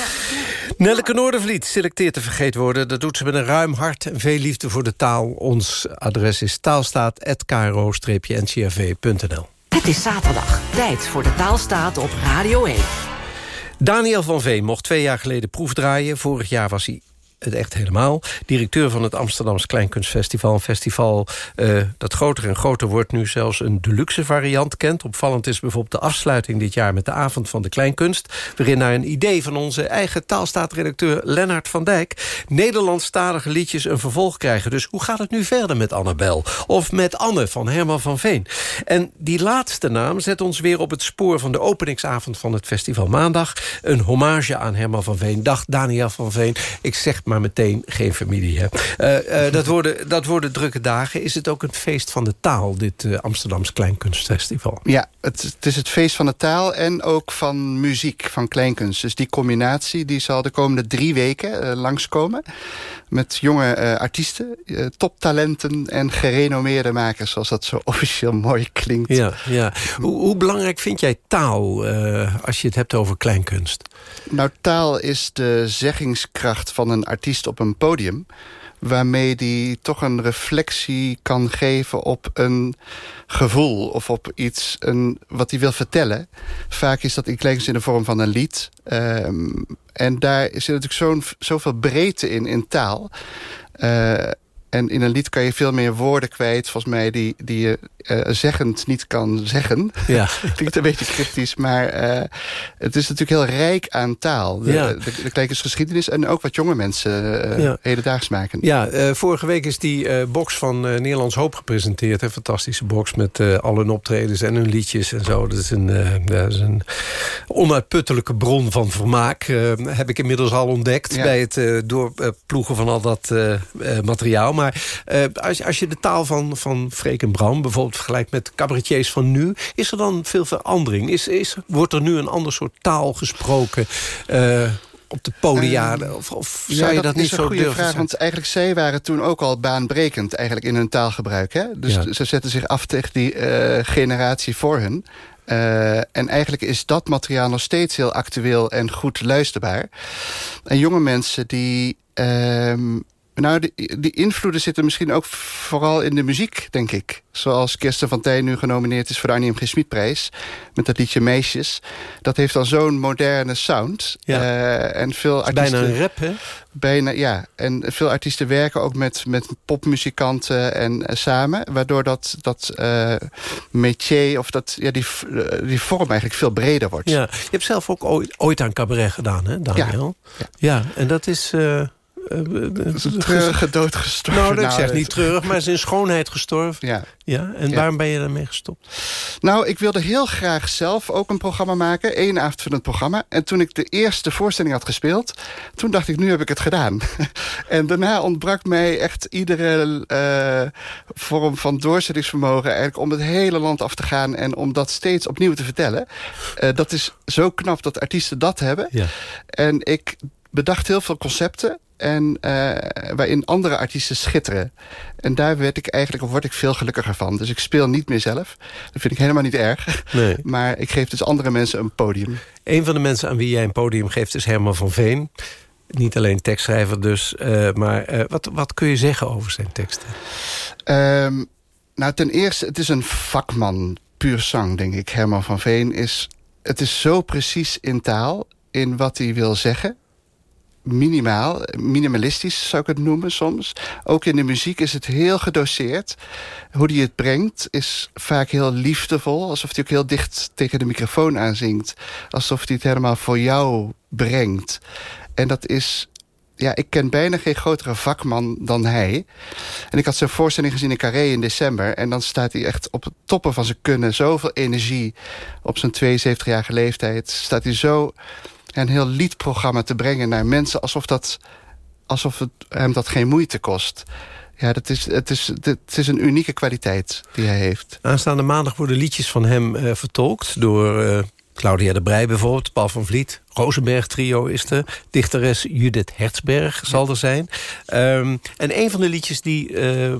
Nelleke Noordervliet selecteert de vergeetwoorden. Dat doet ze met een ruim hart en veel liefde voor de taal. Ons adres is taalstaat.kro-ncrv.nl Het is zaterdag. Tijd voor de taalstaat op Radio 1. Daniel van Veen mocht twee jaar geleden proefdraaien. Vorig jaar was hij het echt helemaal. Directeur van het Amsterdamse Kleinkunstfestival. Een festival uh, dat groter en groter wordt. Nu zelfs een deluxe variant kent. Opvallend is bijvoorbeeld de afsluiting dit jaar... met de Avond van de Kleinkunst. Waarin naar een idee van onze eigen taalstaatredacteur Lennart van Dijk... Nederlandstalige liedjes een vervolg krijgen. Dus hoe gaat het nu verder met Annabel? Of met Anne van Herman van Veen? En die laatste naam zet ons weer op het spoor van de openingsavond van het festival maandag. Een hommage aan Herman van Veen. Dag Daniel van Veen. Ik zeg maar meteen geen familie. Hè. Uh, uh, dat, worden, dat worden drukke dagen. Is het ook een feest van de taal, dit uh, Amsterdams Kleinkunstfestival? Ja, het, het, is het feest van de taal en ook van muziek, van kleinkunst. Dus die combinatie die zal de komende drie weken langskomen. Met jonge artiesten, toptalenten en gerenommeerde makers... zoals dat zo officieel mooi klinkt. Ja, ja. Hoe, hoe belangrijk vind jij taal als je het hebt over kleinkunst? Nou, taal is de zeggingskracht van een artiest op een podium waarmee die toch een reflectie kan geven op een gevoel... of op iets een, wat hij wil vertellen. Vaak is dat in kleinkunst in de vorm van een lied. Um, en daar zit natuurlijk zo'n zoveel breedte in, in taal... Uh, en in een lied kan je veel meer woorden kwijt, volgens mij, die, die je uh, zeggend niet kan zeggen. Ja. Klinkt een beetje cryptisch, maar uh, het is natuurlijk heel rijk aan taal. De, ja. de, de, de geschiedenis en ook wat jonge mensen uh, ja. hedendaags maken. Ja, vorige week is die box van Nederlands Hoop gepresenteerd. Een fantastische box met al hun optredens en hun liedjes en zo. Dat is een, dat is een onuitputtelijke bron van vermaak. heb ik inmiddels al ontdekt bij het doorploegen van al dat materiaal. Maar als, als je de taal van, van Freek en Bram bijvoorbeeld vergelijkt met cabaretiers van nu... is er dan veel verandering? Is, is, wordt er nu een ander soort taal gesproken... Uh, op de podia? Uh, of, of zou ja, je dat, niet zo durven vraag, Want eigenlijk zij waren toen ook al baanbrekend eigenlijk in hun taalgebruik. Hè? Dus ja. ze zetten zich af tegen die uh, generatie voor hun. Uh, en eigenlijk is dat materiaal nog steeds heel actueel en goed luisterbaar. En jonge mensen die uh, nou, die, die, invloeden zitten misschien ook vooral in de muziek, denk ik. Zoals Kirsten van Tijn nu genomineerd is voor de Arnie M. G. Smitprijs. Met dat liedje Meisjes. Dat heeft dan zo'n moderne sound. Ja. Uh, en veel artiesten, bijna een rap, hè? Bijna, ja. En veel artiesten werken ook met, met popmuzikanten en uh, samen. Waardoor dat, dat uh, métier, of dat, ja, die, die vorm eigenlijk veel breder wordt. Ja. Je hebt zelf ook ooit, ooit aan cabaret gedaan, hè, Daniel? Ja. Ja, ja en dat is... is een treurige dood gestorven. Nou, ik zeg niet treurig, maar is in schoonheid gestorven. Ja. ja en waarom ben je daarmee gestopt? Nou, ik wilde heel graag zelf ook een programma maken. Eén avond van het programma. En toen ik de eerste voorstelling had gespeeld... toen dacht ik, nu heb ik het gedaan. en daarna ontbrak mij echt iedere uh, vorm van doorzettingsvermogen... eigenlijk om het hele land af te gaan... en om dat steeds opnieuw te vertellen. Uh, dat is zo knap dat artiesten dat hebben. Ja. En ik bedacht heel veel concepten en uh, waarin andere artiesten schitteren. En daar werd ik eigenlijk, of word ik veel gelukkiger van. Dus ik speel niet meer zelf. Dat vind ik helemaal niet erg. Nee. Maar ik geef dus andere mensen een podium. Een van de mensen aan wie jij een podium geeft is Herman van Veen. Niet alleen tekstschrijver dus, uh, maar uh, wat, wat kun je zeggen over zijn teksten? Um, nou, ten eerste, het is een vakman, puur zang, denk ik. Herman van Veen is... Het is zo precies in taal, in wat hij wil zeggen minimaal, minimalistisch zou ik het noemen soms. Ook in de muziek is het heel gedoseerd. Hoe hij het brengt is vaak heel liefdevol. Alsof hij ook heel dicht tegen de microfoon aanzingt. Alsof hij het helemaal voor jou brengt. En dat is... Ja, ik ken bijna geen grotere vakman dan hij. En ik had zijn voorstelling gezien in Carré in december. En dan staat hij echt op het toppen van zijn kunnen. Zoveel energie. Op zijn 72-jarige leeftijd staat hij zo een heel liedprogramma te brengen naar mensen... alsof, dat, alsof het hem dat geen moeite kost. Ja, dat is, het, is, het is een unieke kwaliteit die hij heeft. Aanstaande maandag worden liedjes van hem uh, vertolkt... door uh, Claudia de Brij bijvoorbeeld, Paul van Vliet... Rosenberg trio is er, dichteres Judith Hertzberg zal er zijn. Um, en een van de liedjes die uh,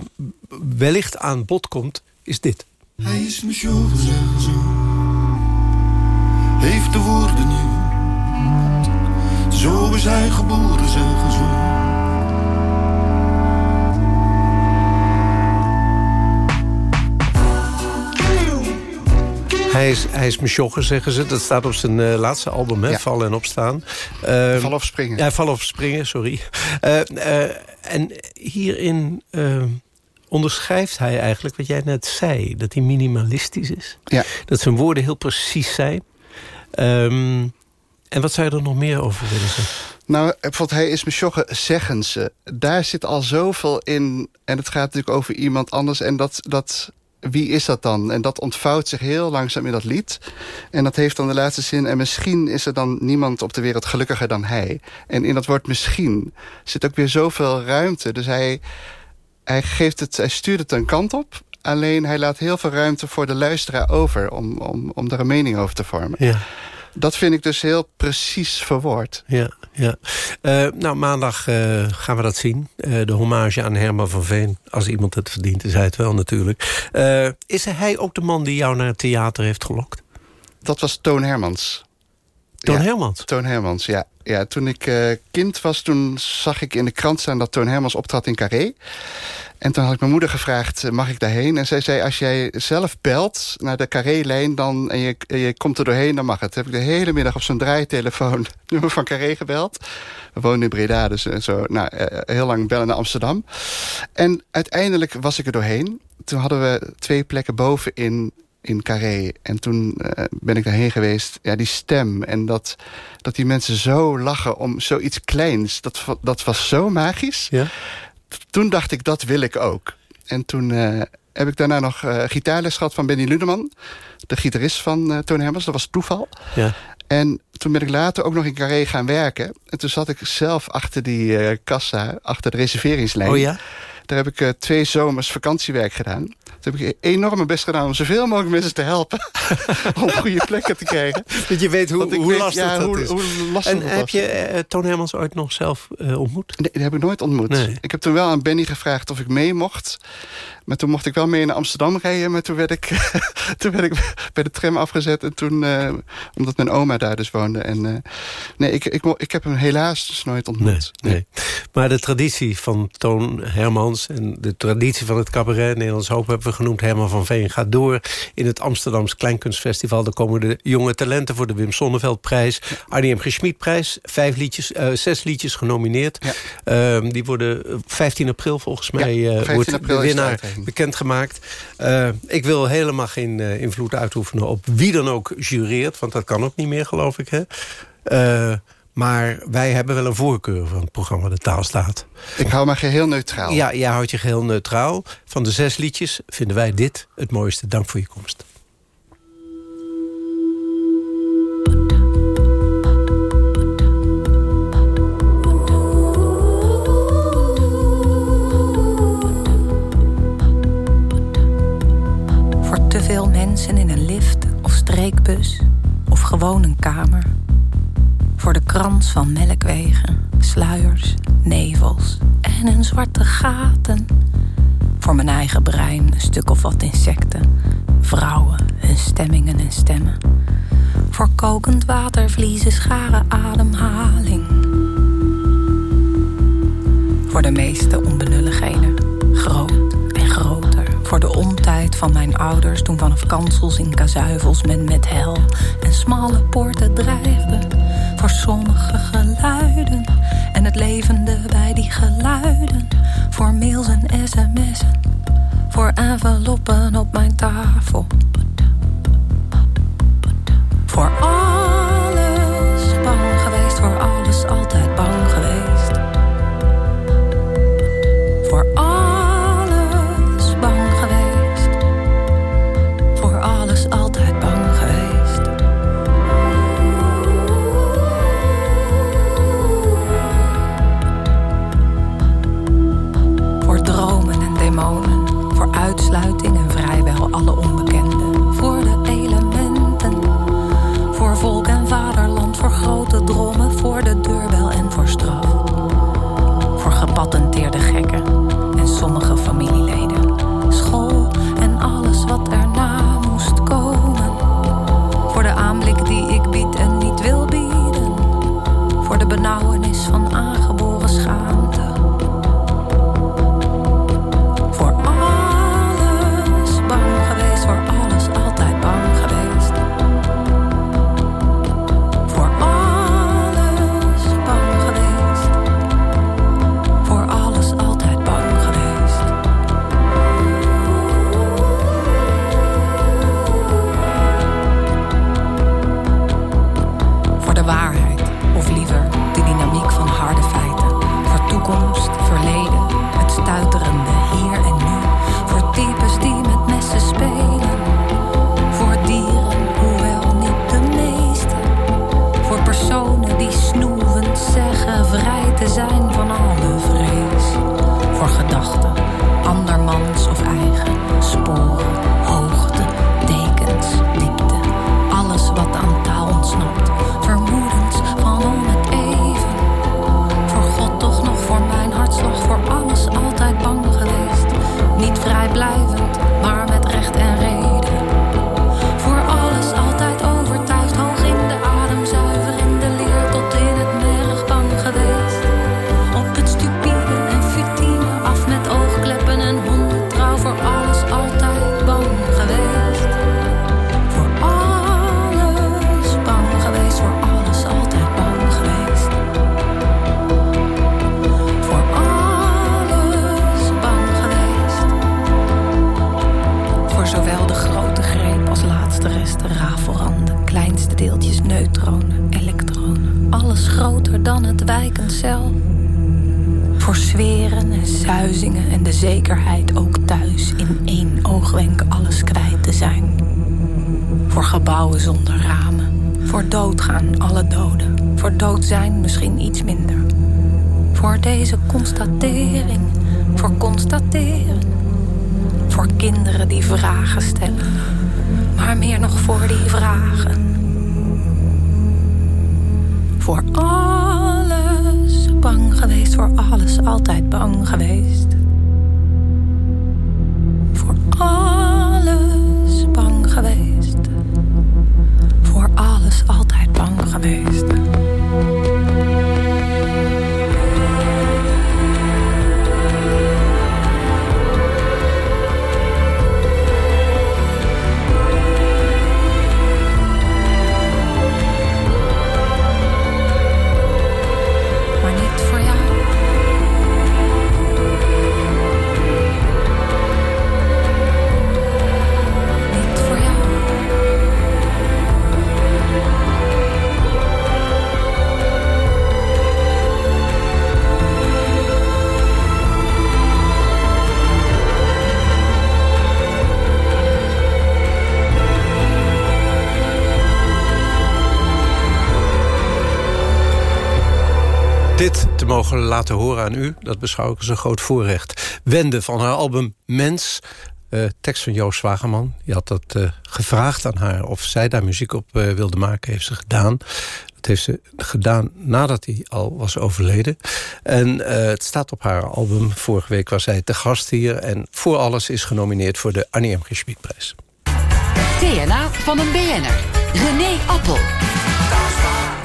wellicht aan bod komt, is dit. Hij is mijn zo, heeft de woorden niet zo is hij geboren, zeggen ze. Hij is, hij is zeggen ze. Dat staat op zijn eh, laatste album, hè? Ja. Vallen en opstaan. Uh, Vallen of springen. Ja, vallen of springen, sorry. Uh, en hierin onderschrijft hij eigenlijk wat jij net zei. Dat hij minimalistisch is. Ja. Dat zijn woorden heel precies zijn. Um, en wat zou je er nog meer over willen zeggen? Nou, bijvoorbeeld hij is mesjoggen, zeggen ze. Daar zit al zoveel in. En het gaat natuurlijk over iemand anders. En dat, dat, wie is dat dan? En dat ontvouwt zich heel langzaam in dat lied. En dat heeft dan de laatste zin... en misschien is er dan niemand op de wereld gelukkiger dan hij. En in dat woord misschien zit ook weer zoveel ruimte. Dus hij, hij, geeft het, hij stuurt het een kant op... alleen hij laat heel veel ruimte voor de luisteraar over... om, om, om daar een mening over te vormen. Ja. Dat vind ik dus heel precies verwoord. Ja, ja. Uh, nou, maandag uh, gaan we dat zien. Uh, de hommage aan Herman van Veen. Als iemand het verdient, is hij het wel natuurlijk. is hij ook de man die jou naar het theater heeft gelokt? Dat was Toon Hermans. Toon ja, Hermans? Toon Hermans, ja. Ja toen ik kind was, toen zag ik in de krant staan... dat Toon Hermans optrad in Carré. En toen had ik mijn moeder gevraagd, mag ik daarheen? En zij zei, als jij zelf belt naar de Carré-lijn... Dan, en je, je komt er doorheen, dan mag het. Toen heb ik de hele middag op zo'n draaitelefoon... nummer van Carré gebeld. We woonden in Breda, dus zo, nou, heel lang bellen naar Amsterdam. En uiteindelijk was ik er doorheen. Toen hadden we twee plekken bovenin in Carré. En toen uh, ben ik daarheen geweest. Ja, die stem en dat, dat die mensen zo lachen om zoiets kleins... dat, dat was zo magisch. Ja toen dacht ik, dat wil ik ook. En toen uh, heb ik daarna nog uh, gitaarles gehad van Benny Ludeman. De gitarist van uh, Toon Hermans. Dat was toeval. Ja. En toen ben ik later ook nog in Carré gaan werken. En toen zat ik zelf achter die kassa, achter de reserveringslijn. Oh ja? Daar heb ik twee zomers vakantiewerk gedaan. Toen heb ik enorm mijn best gedaan om zoveel mogelijk mensen te helpen. om goede plekken te krijgen. Dat je weet hoe, hoe weet, lastig ja, dat hoe, is. Hoe lastig en dat heb was. je uh, Toon Hermans ooit nog zelf uh, ontmoet? Nee, die heb ik nooit ontmoet. Nee. Ik heb toen wel aan Benny gevraagd of ik mee mocht. Maar toen mocht ik wel mee naar Amsterdam rijden. Maar toen werd ik, toen werd ik bij de tram afgezet. En toen, uh, omdat mijn oma daar dus woonde. En, uh, nee, ik, ik, ik heb hem helaas dus nooit ontmoet. Nee, nee. Maar de traditie van Toon Hermans... en de traditie van het cabaret Nederlands Hoop hebben we genoemd... Herman van Veen gaat door in het Amsterdams Kleinkunstfestival. Er komen de jonge talenten voor de Wim Sonneveldprijs. Arnie M. Schmidprijs. Vijf liedjes, uh, zes liedjes genomineerd. Ja. Uh, die worden 15 april volgens mij... Ja, wordt april de winnaar bekendgemaakt. Uh, ik wil helemaal geen uh, invloed uitoefenen op wie dan ook jureert. Want dat kan ook niet meer, geloof ik. Hè? Uh, maar wij hebben wel een voorkeur van het programma De Taalstaat. Ik hou me geheel neutraal. Ja, jij houdt je geheel neutraal. Van de zes liedjes vinden wij dit het mooiste. Dank voor je komst. In een lift of streekbus of gewoon een kamer voor de krans van melkwegen, sluiers, nevels en een zwarte gaten. Voor mijn eigen brein een stuk of wat insecten, vrouwen, hun stemmingen en stemmen. Voor kokend water, vliezen, scharen, ademhaling. Voor de meeste onbenulligheden, groot. Voor de ontijd van mijn ouders toen vanaf kansels in kazuivels men met hel en smalle poorten dreigde voor sommige geluiden en het levende bij die geluiden. Voor mails en sms'en, voor enveloppen op mijn tafel. Voor alles bang geweest, voor alles altijd van aangeboren cause mogen laten horen aan u, dat beschouw ik als een groot voorrecht. Wende van haar album Mens, eh, tekst van Joost Zwageman. Die had dat eh, gevraagd aan haar of zij daar muziek op eh, wilde maken. Heeft ze gedaan. Dat heeft ze gedaan nadat hij al was overleden. En het staat op haar album. Vorige week was zij te gast hier. En voor alles is genomineerd voor de Annie M. G. DNA van een BN'er. René Appel.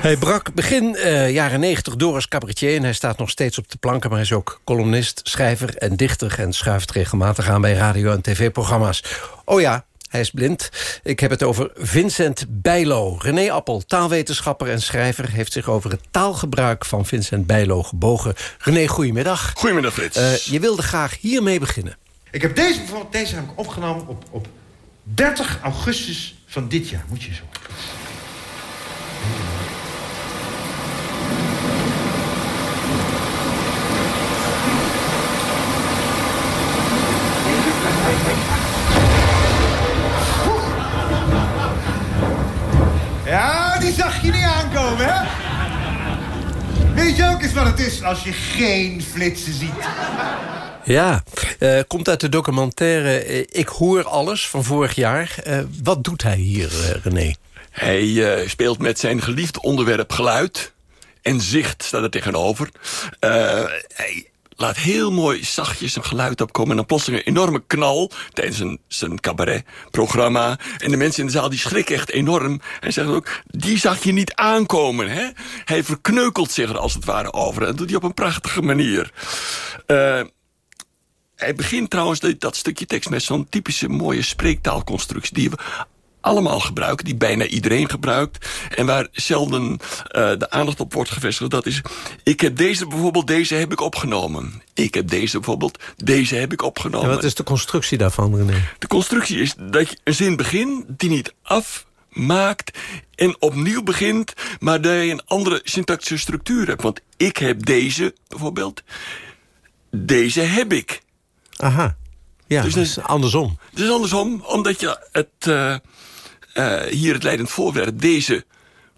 Hij brak begin eh, jaren 90 door als cabaretier... en hij staat nog steeds op de planken... maar hij is ook columnist, schrijver en dichter... en schuift regelmatig aan bij radio- en tv-programma's. Oh ja, hij is blind. Ik heb het over Vincent Bijlo. René Appel, taalwetenschapper en schrijver... heeft zich over het taalgebruik van Vincent Bijlo gebogen. René, goedemiddag. Goedemiddag, Frits. Eh, je wilde graag hiermee beginnen. Ik heb deze bijvoorbeeld, deze heb ik opgenomen op, op 30 augustus van dit jaar. Moet je zo. Weet je ook eens wat het is als je geen flitsen ziet? Ja, eh, komt uit de documentaire eh, Ik hoor alles van vorig jaar. Eh, wat doet hij hier, René? Hij eh, speelt met zijn geliefde onderwerp geluid. En zicht staat er tegenover. Eh, hij laat heel mooi zachtjes een geluid opkomen... en dan plotseling een enorme knal tijdens zijn, zijn cabaretprogramma. En de mensen in de zaal die schrikken echt enorm. En zeggen ook, die zag je niet aankomen. Hè? Hij verkneukelt zich er als het ware over. En dat doet hij op een prachtige manier. Eh, hij begint trouwens dat, dat stukje tekst met zo'n typische mooie spreektaalconstructie... die we allemaal gebruiken, die bijna iedereen gebruikt... en waar zelden eh, de aandacht op wordt gevestigd. Dat is, ik heb deze bijvoorbeeld, deze heb ik opgenomen. Ik heb deze bijvoorbeeld, deze heb ik opgenomen. En wat is de constructie daarvan, René? De constructie is dat je een zin begint die niet afmaakt en opnieuw begint... maar dat je een andere syntactische structuur hebt. Want ik heb deze bijvoorbeeld, deze heb ik. Aha, ja, dus, is andersom. Het is andersom, omdat je het, uh, hier het leidend voorwerp, deze,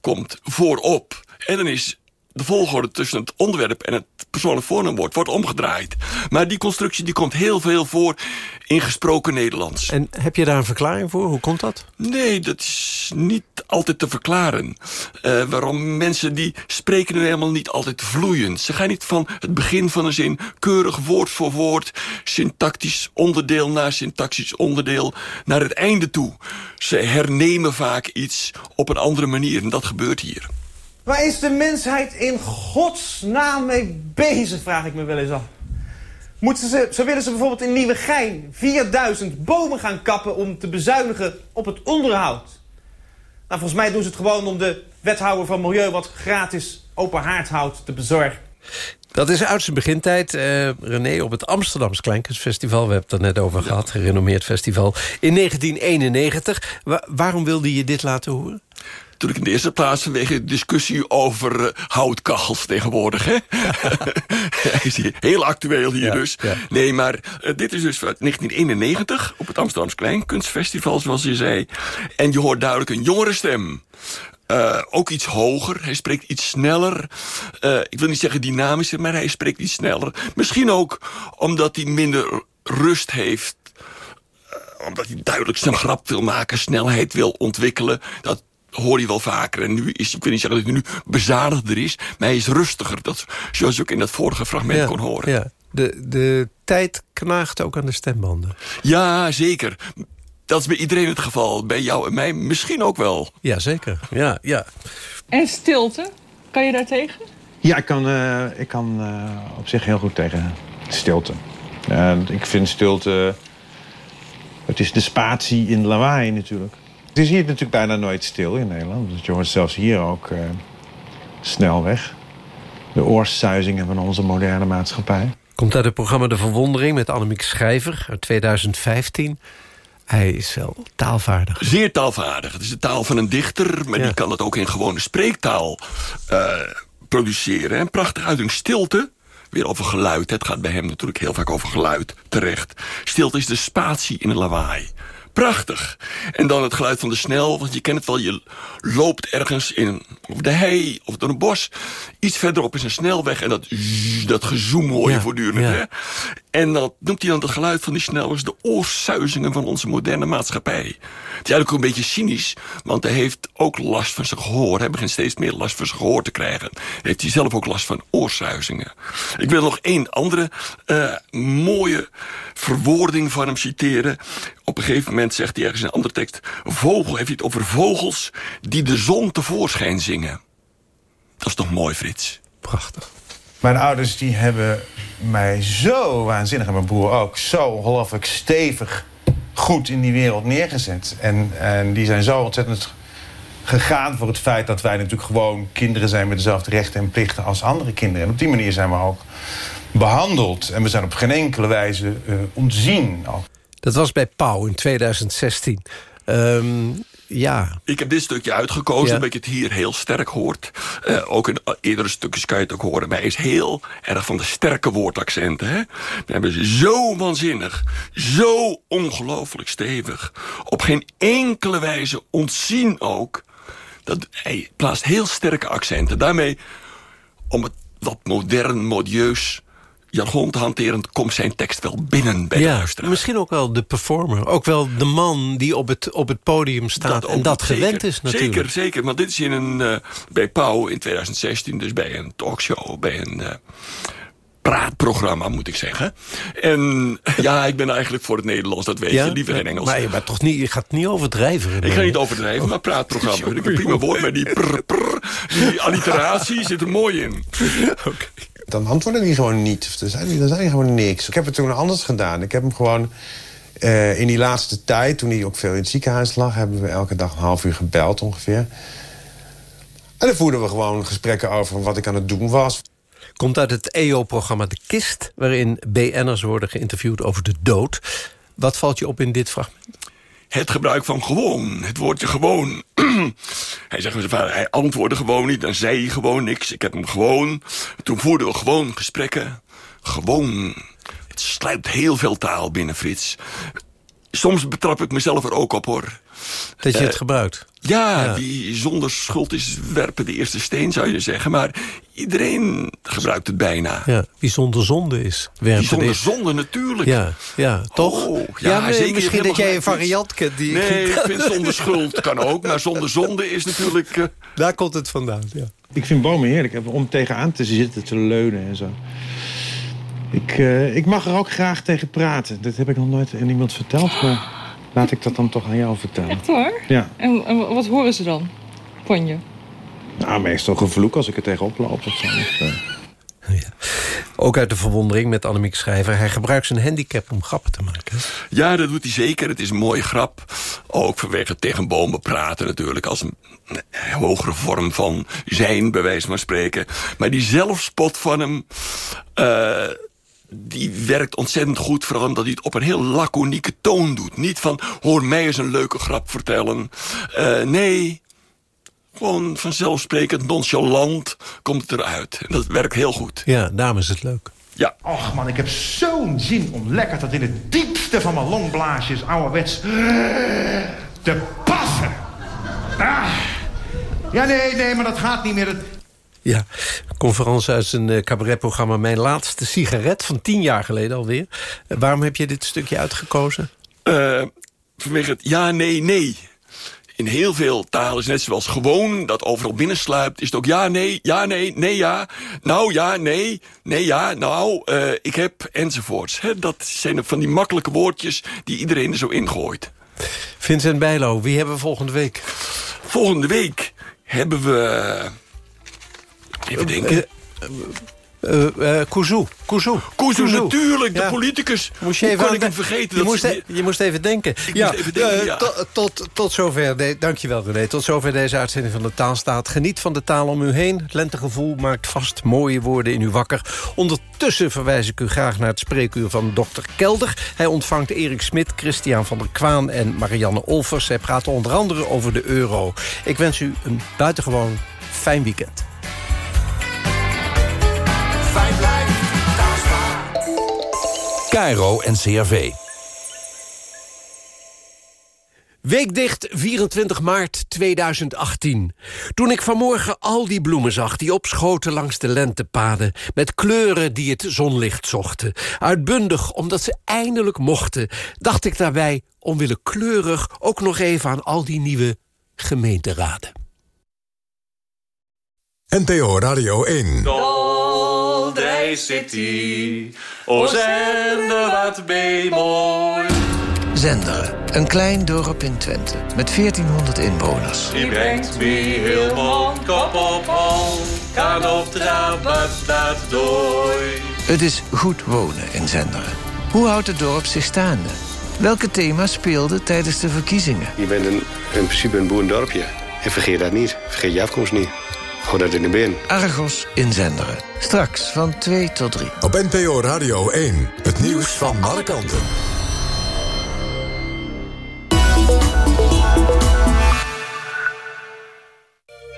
komt voorop. En dan is de volgorde tussen het onderwerp en het persoonlijk voornaamwoord wordt omgedraaid. Maar die constructie die komt heel veel voor in gesproken Nederlands. En heb je daar een verklaring voor? Hoe komt dat? Nee, dat is niet altijd te verklaren. Uh, waarom mensen die spreken nu helemaal niet altijd vloeiend. Ze gaan niet van het begin van een zin keurig woord voor woord... syntactisch onderdeel naar syntactisch onderdeel naar het einde toe. Ze hernemen vaak iets op een andere manier en dat gebeurt hier. Waar is de mensheid in godsnaam mee bezig, vraag ik me wel eens af. Moeten ze, zo willen ze bijvoorbeeld in Nieuwegein 4000 bomen gaan kappen om te bezuinigen op het onderhoud. Nou, volgens mij doen ze het gewoon om de wethouder van Milieu wat gratis open haardhout te bezorgen. Dat is uit zijn begintijd, uh, René, op het Amsterdams Kleinkunstfestival. We hebben het er net over gehad, gerenommeerd festival. In 1991. Wa waarom wilde je dit laten horen? Natuurlijk in de eerste plaats vanwege de discussie over eh, houtkachels tegenwoordig. Hè? Hij is hier heel actueel hier dus. Nee, maar eh, dit is dus van 1991 op het Amsterdamse Kleinkunstfestival, zoals je zei. En je hoort duidelijk een jongere stem. Uh, ook iets hoger. Hij spreekt iets sneller. Uh, ik wil niet zeggen dynamischer, maar hij spreekt iets sneller. Misschien ook omdat hij minder rust heeft. Uh, omdat hij duidelijk zijn grap wil maken, snelheid wil ontwikkelen. Dat hoor je wel vaker. En nu is, ik wil niet zeggen dat hij nu bezadigder is, maar hij is rustiger. Dat, zoals je ook in dat vorige fragment Ja, kon horen. Ja. De, de tijd knaagt ook aan de stembanden. Ja, zeker. Dat is bij iedereen het geval. Bij jou en mij misschien ook wel. Ja, zeker. Ja, ja. En stilte, kan je daar tegen? Ja, ik kan, eh, ik kan eh, op zich heel goed tegen stilte. Eh, ik vind stilte... Het is de spatie in lawaai natuurlijk. Het is hier natuurlijk bijna nooit stil in Nederland. Dus je hoort zelfs hier ook eh, snel weg. De oorsuizingen van onze moderne maatschappij. Komt uit het programma De Verwondering met Annemiek Schrijver uit 2015. Hij is wel taalvaardig. Zeer taalvaardig. Het is de taal van een dichter, maar die kan het ook in gewone spreektaal eh, produceren. En prachtig uiting stilte. Weer over geluid. Het gaat bij hem natuurlijk heel vaak over geluid. Terecht. Stilte is de spatie in het lawaai. Prachtig. En dan het geluid van de snel, want je kent het wel. Je loopt ergens in of de hei of door een bos. Iets verderop is een snelweg en dat, dat gezoem hoor je Ja, voortdurend. ja. Hè? En dat noemt hij dan het geluid van die snelweg... de oorsuizingen van onze moderne maatschappij. Het is eigenlijk ook een beetje cynisch, want hij heeft ook last van zijn gehoor. Hij begint steeds meer last van zijn gehoor te krijgen. Heeft hij zelf ook last van oorsuizingen. Ik wil nog één andere eh, mooie verwoording van hem citeren. Op een gegeven moment zegt hij ergens in een andere tekst... Vogel heeft hij het over vogels die de zon tevoorschijn zingen. Dat is toch mooi, Frits? Prachtig. Mijn ouders die hebben mij zo waanzinnig, en mijn broer ook... zo ongelooflijk stevig goed in die wereld neergezet. En, en die zijn zo ontzettend gegaan voor het feit dat wij natuurlijk gewoon kinderen zijn... met dezelfde rechten en plichten als andere kinderen. En op die manier zijn we ook behandeld. En we zijn op geen enkele wijze eh, ontzien. Dat was bij Pauw in 2016. Ehm, ja, Ik heb dit stukje uitgekozen Ja. omdat je het hier heel sterk hoort. Eh, ook in eerdere stukjes kan je het ook horen. Maar hij is heel erg van de sterke woordaccenten. Hè? We hebben ze zo waanzinnig, zo ongelooflijk stevig. Op geen enkele wijze ontzien ook. Dat, hij plaatst heel sterke accenten. Daarmee, om het wat modern, modieus jargon te hanteren... komt zijn tekst wel binnen bij de ja luisteraar. misschien ook wel de performer. Ook wel de man die op het, op het podium staat en dat zeker, gewend is natuurlijk. Zeker, zeker. Want dit is in een, eh, bij Pauw in 2016, dus bij een talkshow, bij een eh, praatprogramma, moet ik zeggen. En ja, ik ben eigenlijk voor het Nederlands, dat weet je, liever in Engels. Maar je, bent toch niet, je gaat niet overdrijven. ik ga niet overdrijven, maar praatprogramma vind ik een prima woord. Maar die prr, prr, die alliteratie zit er mooi in. Dan antwoordde hij gewoon niet. Dan zei hij gewoon niks. Ik heb het toen anders gedaan. Ik heb hem gewoon eh, in die laatste tijd, toen hij ook veel in het ziekenhuis lag... hebben we elke dag een half uur gebeld ongeveer. En dan voerden we gewoon gesprekken over wat ik aan het doen was. Komt uit het EO-programma De Kist... waarin BN'ers worden geïnterviewd over de dood. Wat valt je op in dit fragment? Het gebruik van gewoon, het woordje gewoon. hij zegt, vader, hij antwoordde gewoon niet, dan zei gewoon niks. Ik heb hem gewoon. Toen voerden we gewoon gesprekken. Gewoon. Het sluipt heel veel taal binnen, Frits. Soms betrap ik mezelf er ook op, hoor. Dat je het Eh, gebruikt. Ja, Ja. wie zonder schuld is, werpen de eerste steen, zou je zeggen. Maar iedereen gebruikt het bijna. Ja, wie zonder zonde is. Die werpen zonder de- zonde natuurlijk. Ja, ja toch? Oh, ja, maar zeker, misschien dat jij een variant kent. Die Nee, ik vind zonder schuld kan ook. Maar zonder zonde is natuurlijk... eh, Daar komt het vandaan, ja. Ik vind bomen heerlijk, om tegenaan te zitten, te leunen en zo. Ik, eh, ik mag er ook graag tegen praten. Dat heb ik nog nooit aan iemand verteld, maar laat ik dat dan toch aan jou vertellen. Echt hoor? Ja. En, en wat horen ze dan van je? Nou, meestal gevloek als ik er tegenop loop of zo. Of, eh, Ook uit de verwondering met Annemiek Schrijver. Hij gebruikt zijn handicap om grappen te maken. Ja, dat doet hij zeker. Het is een mooie grap. Ook vanwege tegen bomen praten natuurlijk. Als een hogere vorm van zijn, bij wijze van spreken. Maar die zelfspot van hem... eh, die werkt ontzettend goed. Vooral omdat hij het op een heel laconieke toon doet. Niet van, hoor mij eens een leuke grap vertellen. Eh, nee, Gewoon vanzelfsprekend, nonchalant komt het eruit. En dat werkt heel goed. Ja, daarom is het leuk. Ja. Och man, ik heb zo'n zin om lekker tot in het diepste van mijn longblaasjes... ouderwets te passen. Ah. Ja, nee, nee, maar dat gaat niet meer. Ja, conferentie uit een uh, cabaretprogramma Mijn Laatste Sigaret... van tien jaar geleden alweer. Uh, waarom heb je dit stukje uitgekozen? Uh, vanwege het ja, nee, nee. In heel veel talen is net zoals gewoon dat overal binnensluipt... is het ook ja, nee, ja, nee, nee, ja. Nou, ja, nee, nee, ja, nou, uh, ik heb, enzovoorts. He, dat zijn van die makkelijke woordjes die iedereen er zo ingooit. Vincent Bijlo, wie hebben we volgende week? Volgende week hebben we... Even denken... Uh, Uh. Kuzu, natuurlijk, de ja. politicus. Moest je even kon ik hem vergeten? Je, moest, e je moest even denken. Ik ja, moest even denken, uh, ja. tot, tot, tot zover, de, dankjewel René. Tot zover deze uitzending van de Taalstaat. Geniet van de taal om u heen. Het lentegevoel maakt vast mooie woorden in u wakker. Ondertussen verwijs ik u graag naar het spreekuur van dokter Kelder. Hij ontvangt Erik Smit, Christian van der Kwaan en Marianne Olvers. Zij praten onder andere over de euro. Ik wens u een buitengewoon fijn weekend. KRO en CRV. Weekdicht 24 maart 2018. Toen ik vanmorgen al die bloemen zag die opschoten langs de lentepaden... met kleuren die het zonlicht zochten. Uitbundig omdat ze eindelijk mochten... dacht ik daarbij onwillekleurig ook nog even aan al die nieuwe gemeenteraden. NPO Radio 1. O zender wat mooi. Zenderen, een klein dorp in Twente met 1400 inwoners. Die brengt me heel mond kop op hol, kan op trappen dat dooi. Het is goed wonen in Zenderen. Hoe houdt het dorp zich staande? Welke thema's speelden tijdens de verkiezingen? Je bent een, in principe een boerendorpje. En vergeet dat niet. Vergeet je afkomst niet. Hou dat in de bin. Argos in Zenderen. Straks van 2 tot 3. Op NPO Radio 1. Het nieuws van alle kanten.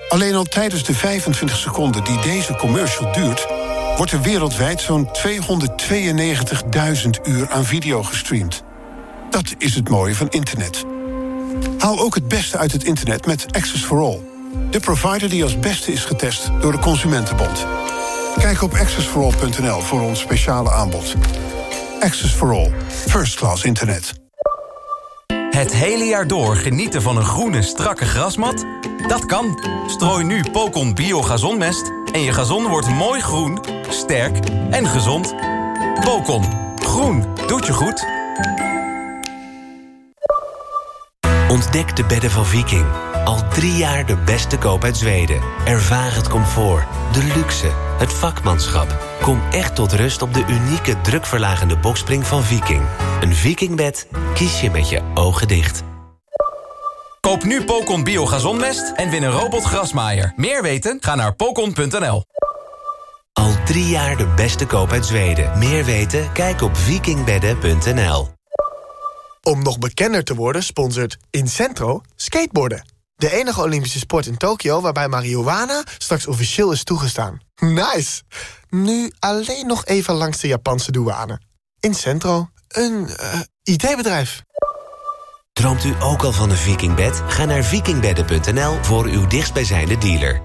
Alleen al tijdens de 25 seconden die deze commercial duurt... wordt er wereldwijd zo'n 292.000 uur aan video gestreamd. Dat is het mooie van internet. Haal ook het beste uit het internet met Access for All. De provider die als beste is getest door de Consumentenbond. Kijk op accessforall.nl voor ons speciale aanbod. Access for All. First class internet. Het hele jaar door genieten van een groene, strakke grasmat? Dat kan. Strooi nu Pocon Bio Gazonmest en je gazon wordt mooi groen, sterk en gezond. Pocon. Groen. Doet je goed. Ontdek de bedden van Viking. Al drie jaar de beste koop uit Zweden. Ervaar het comfort, de luxe, het vakmanschap. Kom echt tot rust op de unieke drukverlagende bokspring van Viking. Een Vikingbed kies je met je ogen dicht. Koop nu Pocon Bio Gazonmest en win een robotgrasmaaier. Meer weten? Ga naar pocon.nl. Al drie jaar de beste koop uit Zweden. Meer weten? Kijk op vikingbedden.nl. Om nog bekender te worden sponsort Incentro skateboarden. De enige Olympische sport in Tokio waarbij marihuana straks officieel is toegestaan. Nice! Nu alleen nog even langs de Japanse douane. Incentro, een uh, IT-bedrijf. Droomt u ook al van een vikingbed? Ga naar vikingbedden.nl voor uw dichtstbijzijnde dealer.